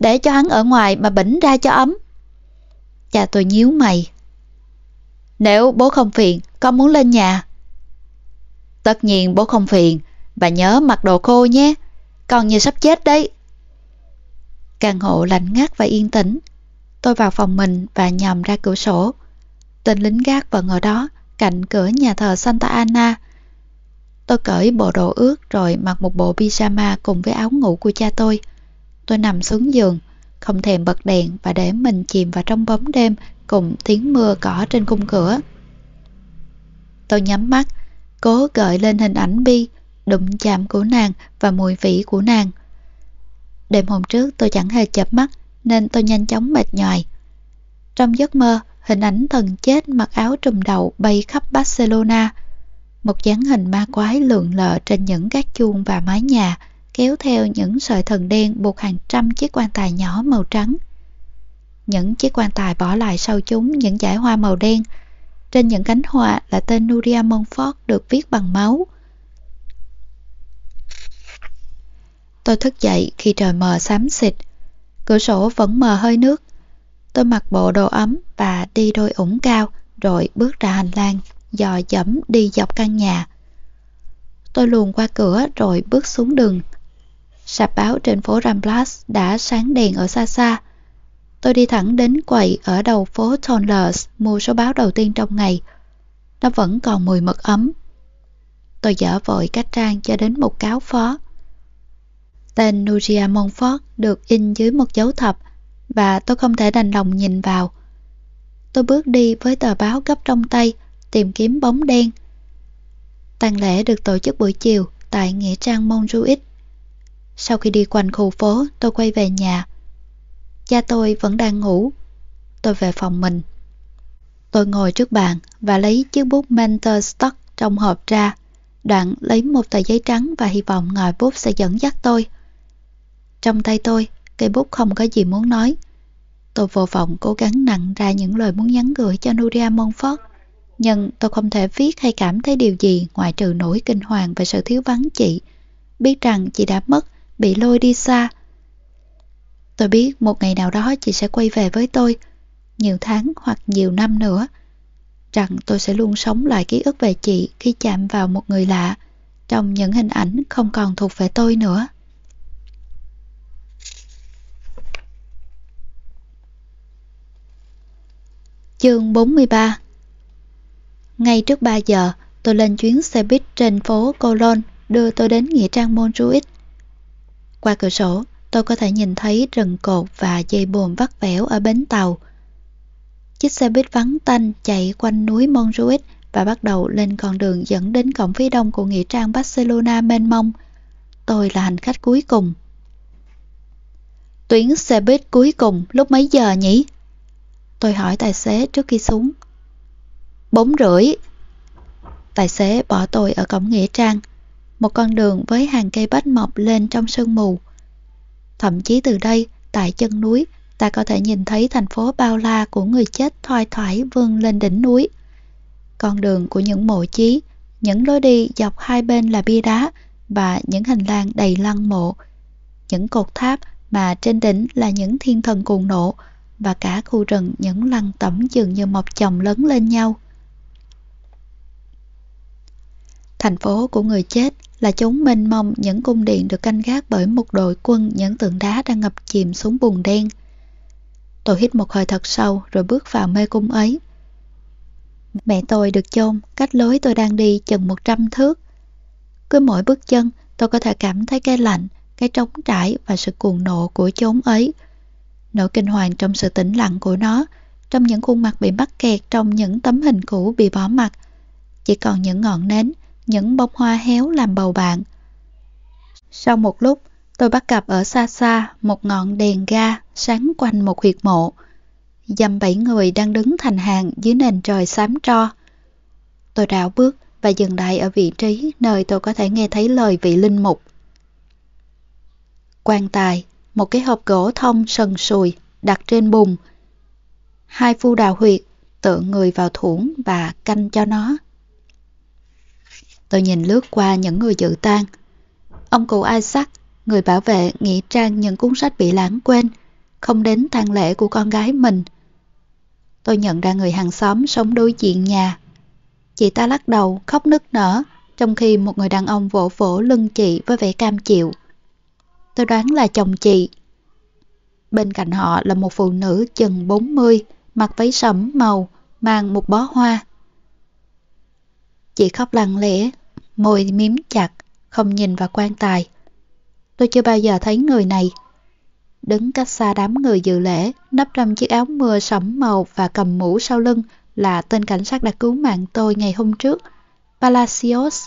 Để cho hắn ở ngoài mà bỉnh ra cho ấm. Cha tôi nhíu mày. Nếu bố không phiền, con muốn lên nhà. Tất nhiên bố không phiền, bà nhớ mặc đồ khô nhé, còn như sắp chết đấy. Căn hộ lạnh ngắt và yên tĩnh. Tôi vào phòng mình và nhòm ra cửa sổ. Tên lính gác vẫn ở đó, cạnh cửa nhà thờ Santa Ana. Tôi cởi bộ đồ ướt rồi mặc một bộ pyjama cùng với áo ngủ của cha tôi. Tôi nằm xuống giường, không thèm bật đèn và để mình chìm vào trong bóng đêm cùng tiếng mưa cỏ trên khung cửa. Tôi nhắm mắt, cố gợi lên hình ảnh Bi, đụng chạm của nàng và mùi vị của nàng. Đêm hôm trước tôi chẳng hề chập mắt nên tôi nhanh chóng mệt nhòi. Trong giấc mơ, hình ảnh thần chết mặc áo trùm đầu bay khắp Barcelona. Một dáng hình ma quái lượn lờ trên những gác chuông và mái nhà, kéo theo những sợi thần đen buộc hàng trăm chiếc quan tài nhỏ màu trắng. Những chiếc quan tài bỏ lại sau chúng những dải hoa màu đen. Trên những cánh hoa là tên Nuria Montfort được viết bằng máu. Tôi thức dậy khi trời mờ xám xịt. Cửa sổ vẫn mờ hơi nước. Tôi mặc bộ đồ ấm và đi đôi ủng cao rồi bước ra hành lang, dò dẫm đi dọc căn nhà. Tôi luồn qua cửa rồi bước xuống đường. Sạp báo trên phố Ramblas đã sáng đèn ở xa xa. Tôi đi thẳng đến quầy ở đầu phố Tonlers mua số báo đầu tiên trong ngày. Nó vẫn còn mùi mật ấm. Tôi dở vội cách trang cho đến một cáo phó. Tên Nuria Montfort được in dưới một dấu thập và tôi không thể đành lòng nhìn vào. Tôi bước đi với tờ báo gấp trong tay, tìm kiếm bóng đen. tang lễ được tổ chức buổi chiều tại Nghĩa Trang Montjuic. Sau khi đi quanh khu phố, tôi quay về nhà. Cha tôi vẫn đang ngủ. Tôi về phòng mình. Tôi ngồi trước bàn và lấy chiếc bút Mentor Stock trong hộp ra, đoạn lấy một tờ giấy trắng và hy vọng ngòi bút sẽ dẫn dắt tôi. Trong tay tôi, cây bút không có gì muốn nói. Tôi vô vọng cố gắng nặng ra những lời muốn nhắn gửi cho Nuria Monfort Nhưng tôi không thể viết hay cảm thấy điều gì ngoại trừ nỗi kinh hoàng và sự thiếu vắng chị. Biết rằng chị đã mất, bị lôi đi xa. Tôi biết một ngày nào đó chị sẽ quay về với tôi, nhiều tháng hoặc nhiều năm nữa. Rằng tôi sẽ luôn sống lại ký ức về chị khi chạm vào một người lạ, trong những hình ảnh không còn thuộc về tôi nữa. Chương 43 Ngay trước 3 giờ, tôi lên chuyến xe buýt trên phố Cologne đưa tôi đến Nghĩa trang Montjuic. Qua cửa sổ, tôi có thể nhìn thấy rừng cột và dây buồm vắt vẻo ở bến tàu. Chiếc xe buýt vắng tanh chạy quanh núi Montjuic và bắt đầu lên con đường dẫn đến cổng phía đông của Nghĩa trang Barcelona mênh mông. Tôi là hành khách cuối cùng. Tuyến xe buýt cuối cùng lúc mấy giờ nhỉ? Tôi hỏi tài xế trước khi xuống. Bốn rưỡi. Tài xế bỏ tôi ở cổng Nghĩa Trang, một con đường với hàng cây bách mọc lên trong sương mù. Thậm chí từ đây, tại chân núi, ta có thể nhìn thấy thành phố bao la của người chết thoai thoải vươn lên đỉnh núi. Con đường của những mộ chí, những lối đi dọc hai bên là bia đá và những hành lang đầy lăng mộ. Những cột tháp mà trên đỉnh là những thiên thần cuồng nộ, và cả khu rừng những lăng tẩm dường như mọc chồng lớn lên nhau. Thành phố của người chết là chúng mênh mông những cung điện được canh gác bởi một đội quân những tượng đá đang ngập chìm xuống bùn đen. Tôi hít một hơi thật sâu rồi bước vào mê cung ấy. Mẹ tôi được chôn cách lối tôi đang đi chừng 100 thước. Cứ mỗi bước chân tôi có thể cảm thấy cái lạnh, cái trống trải và sự cuồng nộ của chốn ấy. Nỗi kinh hoàng trong sự tĩnh lặng của nó, trong những khuôn mặt bị mắc kẹt trong những tấm hình cũ bị bỏ mặt. Chỉ còn những ngọn nến, những bông hoa héo làm bầu bạn. Sau một lúc, Tôi bắt gặp ở xa xa một ngọn đèn ga sáng quanh một huyệt mộ. Dăm bảy người đang đứng thành hàng dưới nền trời xám tro. Tôi đảo bước và dừng lại ở vị trí nơi tôi có thể nghe thấy lời vị linh mục. Quan tài, một cái hộp gỗ thông sần sùi đặt trên bùn. Hai phu đào huyệt tựa người vào thủng và canh cho nó. Tôi nhìn lướt qua những người dự tang. Ông cụ Isaac, người bảo vệ nghĩ trang những cuốn sách bị lãng quên, không đến tang lễ của con gái mình. Tôi nhận ra người hàng xóm sống đối diện nhà. Chị ta lắc đầu, khóc nức nở, trong khi một người đàn ông vỗ vỗ lưng chị với vẻ cam chịu. Tôi đoán là chồng chị. Bên cạnh họ là một phụ nữ chừng 40, mặc váy sẫm màu, mang một bó hoa. Chị khóc lặng lẽ, môi miếm chặt, không nhìn vào quan tài. Tôi chưa bao giờ thấy người này. Đứng cách xa đám người dự lễ, nấp trong chiếc áo mưa sẫm màu và cầm mũ sau lưng là tên cảnh sát đã cứu mạng tôi ngày hôm trước, Palacios.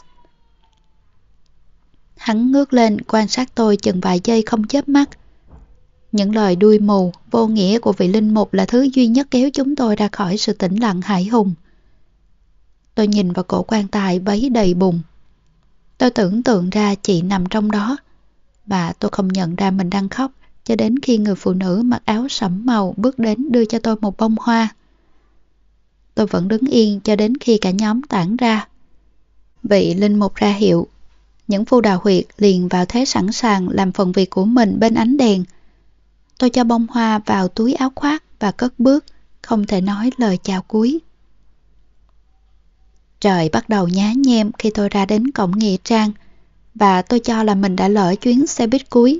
Hắn ngước lên quan sát tôi chừng vài giây không chớp mắt. Những lời đuôi mù, vô nghĩa của vị linh mục là thứ duy nhất kéo chúng tôi ra khỏi sự tĩnh lặng hải hùng. Tôi nhìn vào cổ quan tài bấy đầy bùn. Tôi tưởng tượng ra chị nằm trong đó. Và tôi không nhận ra mình đang khóc cho đến khi người phụ nữ mặc áo sẫm màu bước đến đưa cho tôi một bông hoa. Tôi vẫn đứng yên cho đến khi cả nhóm tản ra. Vị linh mục ra hiệu. Những phu đào huyệt liền vào thế sẵn sàng làm phần việc của mình bên ánh đèn. Tôi cho bông hoa vào túi áo khoác và cất bước, không thể nói lời chào cuối. Trời bắt đầu nhá nhem khi tôi ra đến cổng Nghĩa Trang và tôi cho là mình đã lỡ chuyến xe buýt cuối.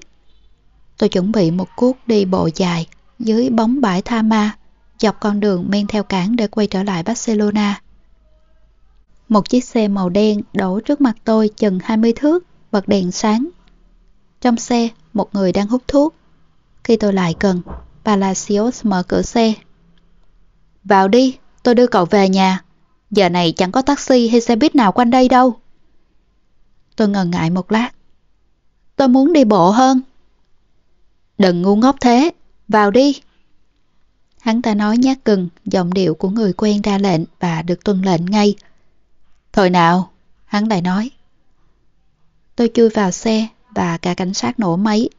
Tôi chuẩn bị một cuốc đi bộ dài dưới bóng bãi Tha Ma dọc con đường men theo cảng để quay trở lại Barcelona. Một chiếc xe màu đen đổ trước mặt tôi chừng 20 thước, bật đèn sáng. Trong xe, một người đang hút thuốc. Khi tôi lại gần, Palacios mở cửa xe. Vào đi, tôi đưa cậu về nhà. Giờ này chẳng có taxi hay xe buýt nào quanh đây đâu. Tôi ngần ngại một lát. Tôi muốn đi bộ hơn. Đừng ngu ngốc thế, vào đi. Hắn ta nói nhát cừng, giọng điệu của người quen ra lệnh và được tuân lệnh ngay. Thôi nào, hắn lại nói. Tôi chui vào xe và cả cảnh sát nổ máy.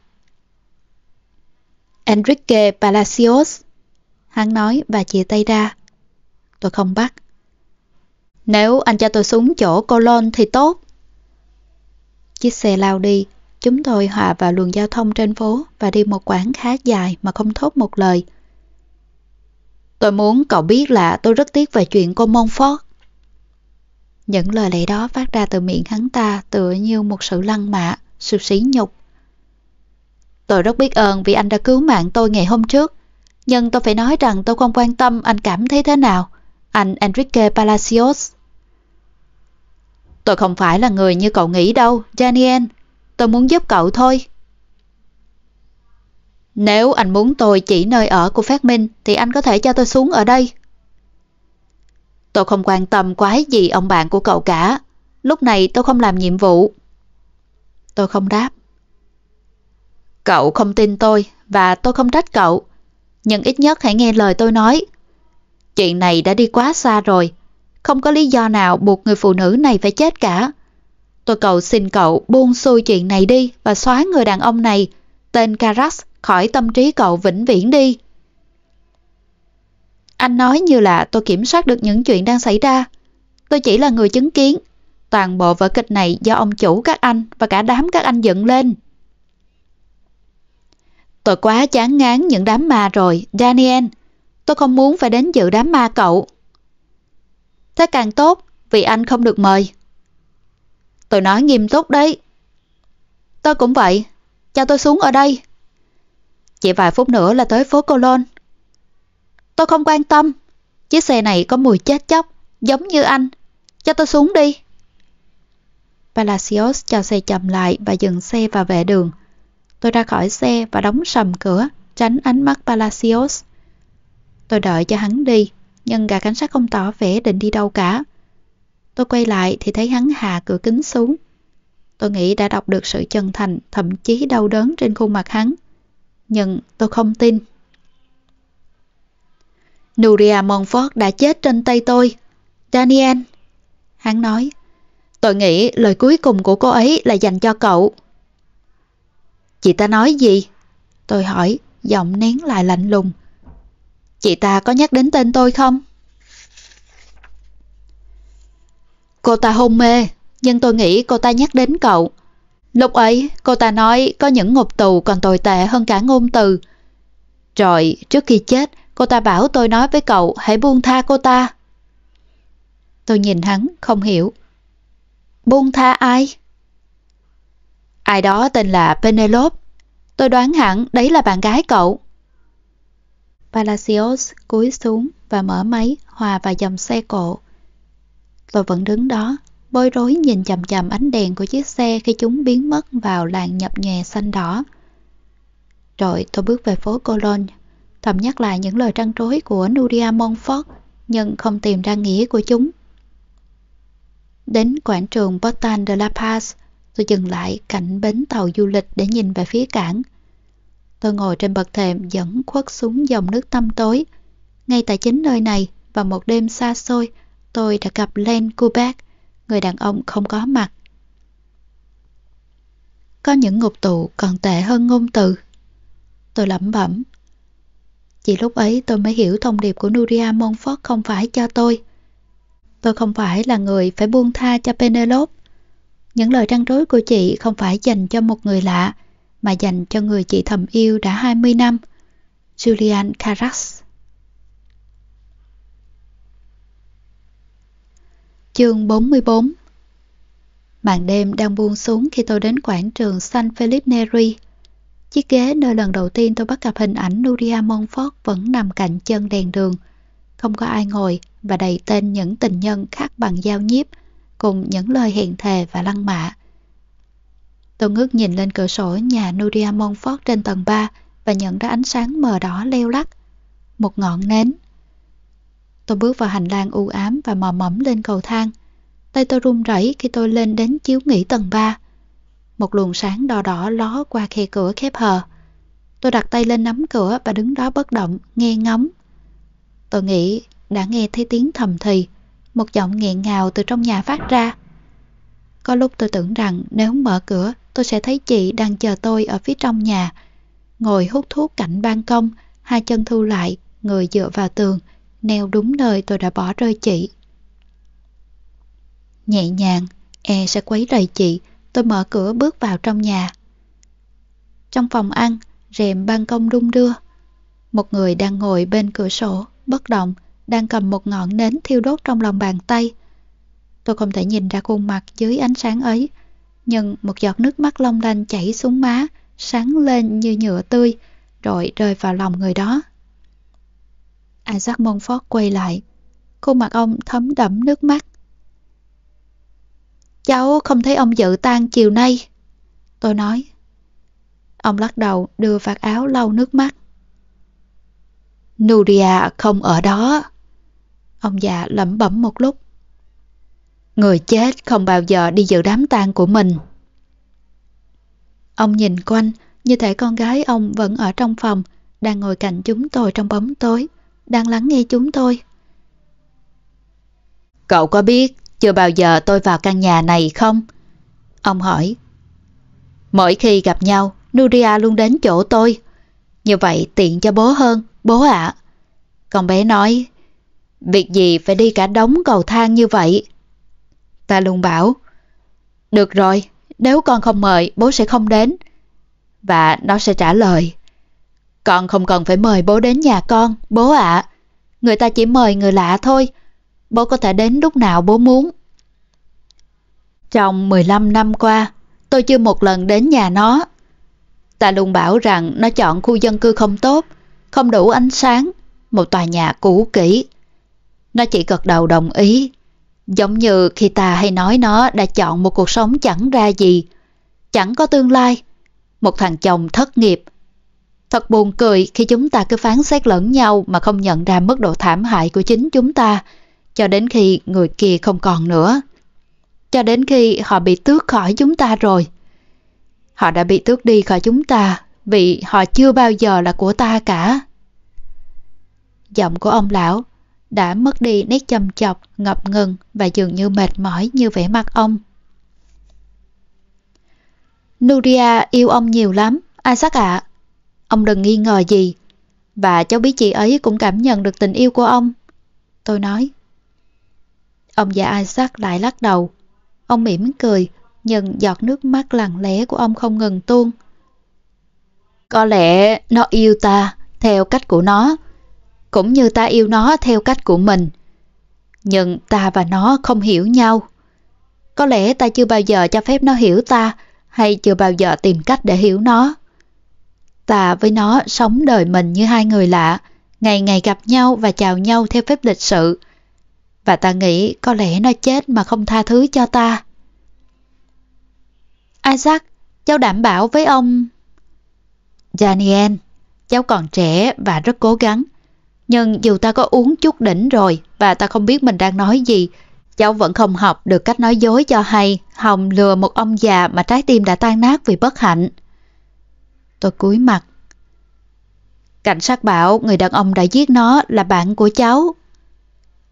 Enrique Palacios, hắn nói và chia tay ra. Tôi không bắt. Nếu anh cho tôi xuống chỗ Colon thì tốt. Chiếc xe lao đi, chúng tôi hòa vào luồng giao thông trên phố và đi một quãng khá dài mà không thốt một lời. Tôi muốn cậu biết là tôi rất tiếc về chuyện cô Montfort. Những lời lẽ đó phát ra từ miệng hắn ta tựa như một sự lăng mạ, sự sỉ nhục. Tôi rất biết ơn vì anh đã cứu mạng tôi ngày hôm trước. Nhưng tôi phải nói rằng tôi không quan tâm anh cảm thấy thế nào. Anh Enrique Palacios. Tôi không phải là người như cậu nghĩ đâu, Daniel. Tôi muốn giúp cậu thôi. Nếu anh muốn tôi chỉ nơi ở của Phát Minh thì anh có thể cho tôi xuống ở đây. Tôi không quan tâm quái gì ông bạn của cậu cả. Lúc này tôi không làm nhiệm vụ. Tôi không đáp. Cậu không tin tôi và tôi không trách cậu. Nhưng ít nhất hãy nghe lời tôi nói. Chuyện này đã đi quá xa rồi. Không có lý do nào buộc người phụ nữ này phải chết cả. Tôi cầu xin cậu buông xuôi chuyện này đi và xóa người đàn ông này, tên Karas khỏi tâm trí cậu vĩnh viễn đi. Anh nói như là tôi kiểm soát được những chuyện đang xảy ra. Tôi chỉ là người chứng kiến. Toàn bộ vở kịch này do ông chủ các anh và cả đám các anh dựng lên. Tôi quá chán ngán những đám ma rồi, Daniel. Tôi không muốn phải đến dự đám ma cậu. Thế càng tốt, vì anh không được mời. Tôi nói nghiêm túc đấy. Tôi cũng vậy, cho tôi xuống ở đây. Chỉ vài phút nữa là tới phố Cologne. Tôi không quan tâm. Chiếc xe này có mùi chết chóc, giống như anh. Cho tôi xuống đi. Palacios cho xe chậm lại và dừng xe vào vệ đường. Tôi ra khỏi xe và đóng sầm cửa, tránh ánh mắt Palacios. Tôi đợi cho hắn đi, nhưng gã cảnh sát không tỏ vẻ định đi đâu cả. Tôi quay lại thì thấy hắn hạ cửa kính xuống. Tôi nghĩ đã đọc được sự chân thành, thậm chí đau đớn trên khuôn mặt hắn. Nhưng tôi không tin. Nuria Monfort đã chết trên tay tôi. Daniel, hắn nói, tôi nghĩ lời cuối cùng của cô ấy là dành cho cậu. Chị ta nói gì? Tôi hỏi, giọng nén lại lạnh lùng. Chị ta có nhắc đến tên tôi không? Cô ta hôn mê, nhưng tôi nghĩ cô ta nhắc đến cậu. Lúc ấy, cô ta nói có những ngục tù còn tồi tệ hơn cả ngôn từ. Rồi, trước khi chết, cô ta bảo tôi nói với cậu hãy buông tha cô ta. Tôi nhìn hắn, không hiểu. Buông tha ai? Ai đó tên là Penelope. Tôi đoán hẳn đấy là bạn gái cậu. Palacios cúi xuống và mở máy hòa vào dòng xe cộ. Tôi vẫn đứng đó, bối rối nhìn chầm chầm ánh đèn của chiếc xe khi chúng biến mất vào làng nhập nhòe xanh đỏ. Rồi tôi bước về phố Cologne, thầm nhắc lại những lời trăn trối của Nuria Montfort, nhưng không tìm ra nghĩa của chúng. Đến quảng trường Botan de la Paz, tôi dừng lại cạnh bến tàu du lịch để nhìn về phía cảng. Tôi ngồi trên bậc thềm dẫn khuất xuống dòng nước tăm tối. Ngay tại chính nơi này, vào một đêm xa xôi, tôi đã gặp Len Kubek, người đàn ông không có mặt. Có những ngục tù còn tệ hơn ngôn từ. Tôi lẩm bẩm. Chỉ lúc ấy tôi mới hiểu thông điệp của Nuria Monfort không phải cho tôi. Tôi không phải là người phải buông tha cho Penelope. Những lời trăn trối của chị không phải dành cho một người lạ, mà dành cho người chị thầm yêu đã 20 năm, Julian Carras. Chương 44 Màn đêm đang buông xuống khi tôi đến quảng trường San Felipe Neri. Chiếc ghế nơi lần đầu tiên tôi bắt gặp hình ảnh Nuria Monfort vẫn nằm cạnh chân đèn đường. Không có ai ngồi và đầy tên những tình nhân khác bằng dao nhiếp, cùng những lời hẹn thề và lăng mạ. Tôi ngước nhìn lên cửa sổ nhà Nuria Monfort trên tầng 3 và nhận ra ánh sáng mờ đỏ leo lắc. Một ngọn nến. Tôi bước vào hành lang u ám và mò mẫm lên cầu thang. Tay tôi run rẩy khi tôi lên đến chiếu nghỉ tầng 3. Một luồng sáng đỏ đỏ ló qua khe cửa khép hờ. Tôi đặt tay lên nắm cửa và đứng đó bất động, nghe ngóng. Tôi nghĩ đã nghe thấy tiếng thầm thì, một giọng nghẹn ngào từ trong nhà phát ra. Có lúc tôi tưởng rằng nếu mở cửa tôi sẽ thấy chị đang chờ tôi ở phía trong nhà. Ngồi hút thuốc cạnh ban công, hai chân thu lại, người dựa vào tường, neo đúng nơi tôi đã bỏ rơi chị. Nhẹ nhàng, e sẽ quấy rầy chị, tôi mở cửa bước vào trong nhà. Trong phòng ăn, rèm ban công đung đưa. Một người đang ngồi bên cửa sổ, bất động, đang cầm một ngọn nến thiêu đốt trong lòng bàn tay. Tôi không thể nhìn ra khuôn mặt dưới ánh sáng ấy, nhưng một giọt nước mắt long lanh chảy xuống má, sáng lên như nhựa tươi, rồi rơi vào lòng người đó. Isaac Monfort quay lại, khuôn mặt ông thấm đẫm nước mắt. Cháu không thấy ông dự tang chiều nay. Tôi nói. Ông lắc đầu đưa vạt áo lau nước mắt. Nuria không ở đó. Ông già lẩm bẩm một lúc. Người chết không bao giờ đi dự đám tang của mình. Ông nhìn quanh, như thể con gái ông vẫn ở trong phòng, đang ngồi cạnh chúng tôi trong bóng tối, đang lắng nghe chúng tôi. Cậu có biết chưa bao giờ tôi vào căn nhà này không? Ông hỏi. Mỗi khi gặp nhau, Nuria luôn đến chỗ tôi. Như vậy tiện cho bố hơn, bố ạ. Con bé nói, việc gì phải đi cả đống cầu thang như vậy? Ta luôn bảo, được rồi, nếu con không mời, bố sẽ không đến. Và nó sẽ trả lời, con không cần phải mời bố đến nhà con, bố ạ. Người ta chỉ mời người lạ thôi, bố có thể đến lúc nào bố muốn. Trong 15 năm qua, tôi chưa một lần đến nhà nó. Ta luôn bảo rằng nó chọn khu dân cư không tốt, không đủ ánh sáng, một tòa nhà cũ kỹ. Nó chỉ gật đầu đồng ý, Giống như khi ta hay nói nó đã chọn một cuộc sống chẳng ra gì, chẳng có tương lai, một thằng chồng thất nghiệp. Thật buồn cười khi chúng ta cứ phán xét lẫn nhau mà không nhận ra mức độ thảm hại của chính chúng ta, cho đến khi người kia không còn nữa. cho đến khi họ bị tước khỏi chúng ta rồi. Họ đã bị tước đi khỏi chúng ta vì họ chưa bao giờ là của ta cả. Giọng của ông lão đã mất đi nét châm chọc, ngập ngừng và dường như mệt mỏi như vẻ mặt ông. Nuria yêu ông nhiều lắm, Isaac ạ. Ông đừng nghi ngờ gì. Và cháu biết chị ấy cũng cảm nhận được tình yêu của ông. Tôi nói. Ông già Isaac lại lắc đầu. Ông mỉm cười, nhưng giọt nước mắt lặng lẽ của ông không ngừng tuôn. Có lẽ nó yêu ta theo cách của nó, cũng như ta yêu nó theo cách của mình. Nhưng ta và nó không hiểu nhau. Có lẽ ta chưa bao giờ cho phép nó hiểu ta, hay chưa bao giờ tìm cách để hiểu nó. Ta với nó sống đời mình như hai người lạ, ngày ngày gặp nhau và chào nhau theo phép lịch sự. Và ta nghĩ có lẽ nó chết mà không tha thứ cho ta. Isaac, cháu đảm bảo với ông... Daniel, cháu còn trẻ và rất cố gắng. Nhưng dù ta có uống chút đỉnh rồi và ta không biết mình đang nói gì, cháu vẫn không học được cách nói dối cho hay, hòng lừa một ông già mà trái tim đã tan nát vì bất hạnh. Tôi cúi mặt. Cảnh sát bảo người đàn ông đã giết nó là bạn của cháu.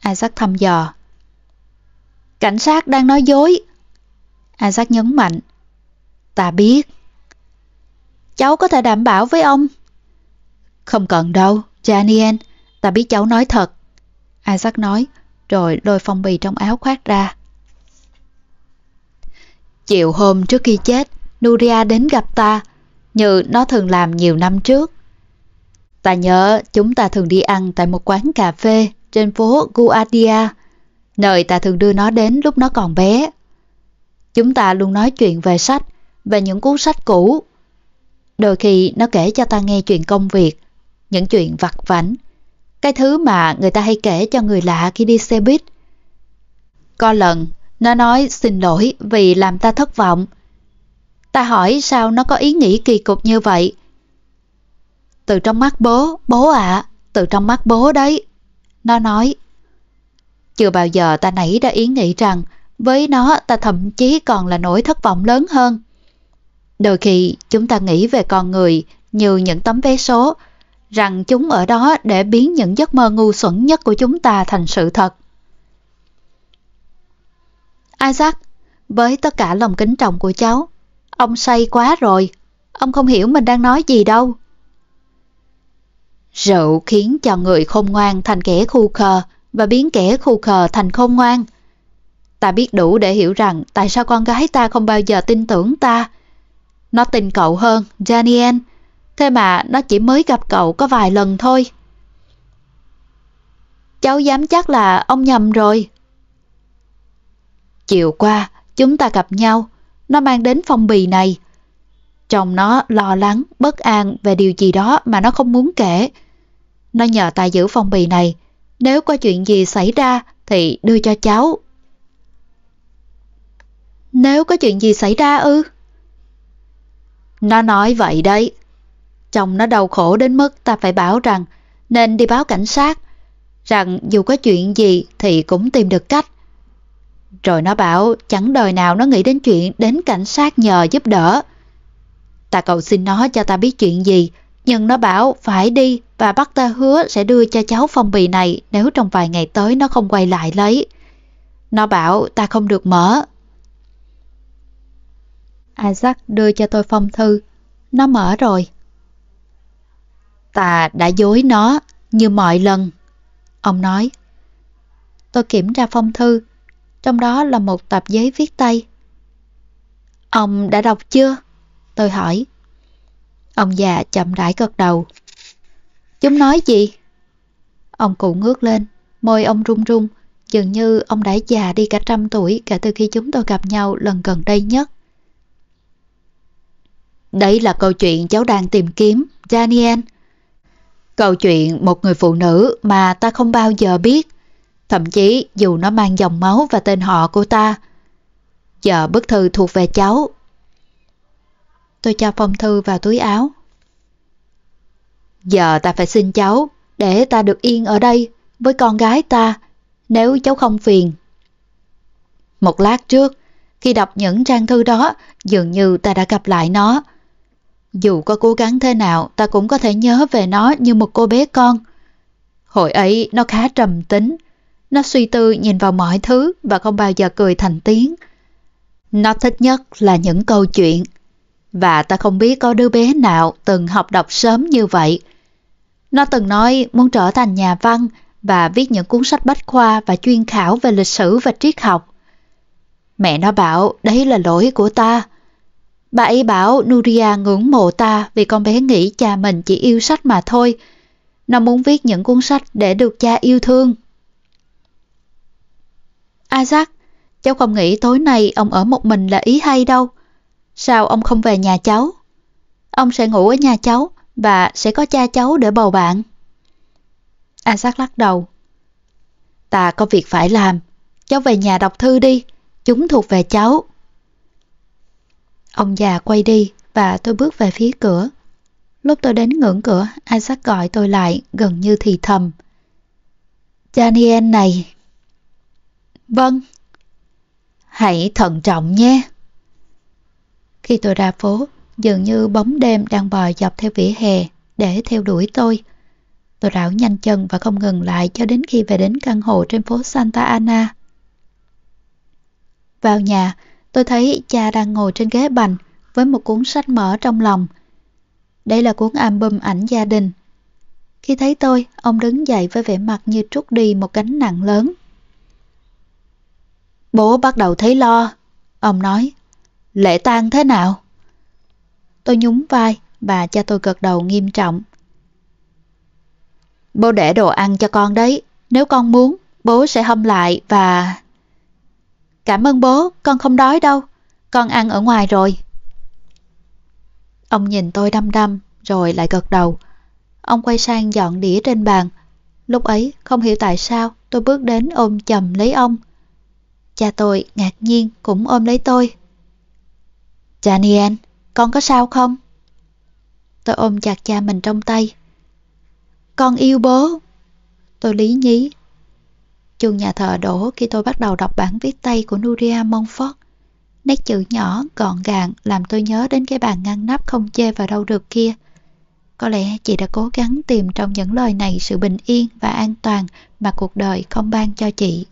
Isaac thăm dò. Cảnh sát đang nói dối. Isaac nhấn mạnh. Ta biết. Cháu có thể đảm bảo với ông. Không cần đâu, Janien. Ta biết cháu nói thật. Isaac nói, rồi đôi phong bì trong áo khoác ra. Chiều hôm trước khi chết, Nuria đến gặp ta, như nó thường làm nhiều năm trước. Ta nhớ chúng ta thường đi ăn tại một quán cà phê trên phố Guardia, nơi ta thường đưa nó đến lúc nó còn bé. Chúng ta luôn nói chuyện về sách, về những cuốn sách cũ. Đôi khi nó kể cho ta nghe chuyện công việc, những chuyện vặt vảnh, cái thứ mà người ta hay kể cho người lạ khi đi xe buýt. Có lần, nó nói xin lỗi vì làm ta thất vọng. Ta hỏi sao nó có ý nghĩ kỳ cục như vậy. Từ trong mắt bố, bố ạ, từ trong mắt bố đấy. Nó nói. Chưa bao giờ ta nảy ra ý nghĩ rằng với nó ta thậm chí còn là nỗi thất vọng lớn hơn. Đôi khi chúng ta nghĩ về con người như những tấm vé số, rằng chúng ở đó để biến những giấc mơ ngu xuẩn nhất của chúng ta thành sự thật. Isaac, với tất cả lòng kính trọng của cháu, ông say quá rồi, ông không hiểu mình đang nói gì đâu. Rượu khiến cho người khôn ngoan thành kẻ khu khờ và biến kẻ khu khờ thành khôn ngoan. Ta biết đủ để hiểu rằng tại sao con gái ta không bao giờ tin tưởng ta. Nó tin cậu hơn, Daniel, thế mà nó chỉ mới gặp cậu có vài lần thôi. Cháu dám chắc là ông nhầm rồi. Chiều qua, chúng ta gặp nhau, nó mang đến phong bì này. Chồng nó lo lắng, bất an về điều gì đó mà nó không muốn kể. Nó nhờ ta giữ phong bì này, nếu có chuyện gì xảy ra thì đưa cho cháu. Nếu có chuyện gì xảy ra ư? Nó nói vậy đấy. Chồng nó đau khổ đến mức ta phải bảo rằng nên đi báo cảnh sát, rằng dù có chuyện gì thì cũng tìm được cách. Rồi nó bảo chẳng đời nào nó nghĩ đến chuyện đến cảnh sát nhờ giúp đỡ. Ta cầu xin nó cho ta biết chuyện gì, nhưng nó bảo, phải đi và bắt ta hứa sẽ đưa cho cháu phong bì này nếu trong vài ngày tới nó không quay lại lấy. Nó bảo, ta không được mở. Isaac đưa cho tôi phong thư. Nó mở rồi. Ta đã dối nó như mọi lần. Ông nói. Tôi kiểm tra phong thư. Trong đó là một tập giấy viết tay. Ông đã đọc chưa? Tôi hỏi. Ông già chậm rãi gật đầu. Chúng nói gì? Ông cụ ngước lên, môi ông run run, dường như ông đã già đi cả trăm tuổi kể từ khi chúng tôi gặp nhau lần gần đây nhất. Đấy là câu chuyện cháu đang tìm kiếm, Daniel. Câu chuyện một người phụ nữ mà ta không bao giờ biết, thậm chí dù nó mang dòng máu và tên họ của ta. Giờ bức thư thuộc về cháu. Tôi cho phong thư vào túi áo. Giờ ta phải xin cháu để ta được yên ở đây với con gái ta nếu cháu không phiền. Một lát trước, Khi đọc những trang thư đó, dường như ta đã gặp lại nó. Dù có cố gắng thế nào, ta cũng có thể nhớ về nó như một cô bé con. Hồi ấy, nó khá trầm tính. Nó suy tư nhìn vào mọi thứ và không bao giờ cười thành tiếng. Nó thích nhất là những câu chuyện. Và ta không biết có đứa bé nào từng học đọc sớm như vậy. Nó từng nói muốn trở thành nhà văn và viết những cuốn sách bách khoa và chuyên khảo về lịch sử và triết học. Mẹ nó bảo đấy là lỗi của ta. Bà ấy bảo Nuria ngưỡng mộ ta vì con bé nghĩ cha mình chỉ yêu sách mà thôi. Nó muốn viết những cuốn sách để được cha yêu thương. Isaac, cháu không nghĩ tối nay ông ở một mình là ý hay đâu. Sao ông không về nhà cháu? Ông sẽ ngủ ở nhà cháu và sẽ có cha cháu để bầu bạn. Isaac lắc đầu. Ta có việc phải làm. Cháu về nhà đọc thư đi. Chúng thuộc về cháu. Ông già quay đi và tôi bước về phía cửa. Lúc tôi đến ngưỡng cửa, Isaac gọi tôi lại gần như thì thầm. Daniel này. Vâng. Hãy thận trọng nhé. Khi tôi ra phố, dường như bóng đêm đang bò dọc theo vỉa hè để theo đuổi tôi. Tôi rảo nhanh chân và không ngừng lại cho đến khi về đến căn hộ trên phố Santa Ana. Vào nhà, tôi thấy cha đang ngồi trên ghế bành với một cuốn sách mở trong lòng. Đây là cuốn album ảnh gia đình. Khi thấy tôi, ông đứng dậy với vẻ mặt như trút đi một gánh nặng lớn. Bố bắt đầu thấy lo. Ông nói, lễ tang thế nào? Tôi nhún vai và cha tôi gật đầu nghiêm trọng. Bố để đồ ăn cho con đấy. Nếu con muốn, bố sẽ hâm lại và... Cảm ơn bố, con không đói đâu. Con ăn ở ngoài rồi. Ông nhìn tôi đăm đăm, rồi lại gật đầu. Ông quay sang dọn đĩa trên bàn. Lúc ấy, không hiểu tại sao, tôi bước đến ôm chầm lấy ông. Cha tôi ngạc nhiên cũng ôm lấy tôi. Daniel, con có sao không? Tôi ôm chặt cha mình trong tay. Con yêu bố. Tôi lý nhí. Chuông nhà thờ đổ khi tôi bắt đầu đọc bản viết tay của Nuria Montfort. Nét chữ nhỏ, gọn gàng làm tôi nhớ đến cái bàn ngăn nắp không chê vào đâu được kia. Có lẽ chị đã cố gắng tìm trong những lời này sự bình yên và an toàn mà cuộc đời không ban cho chị.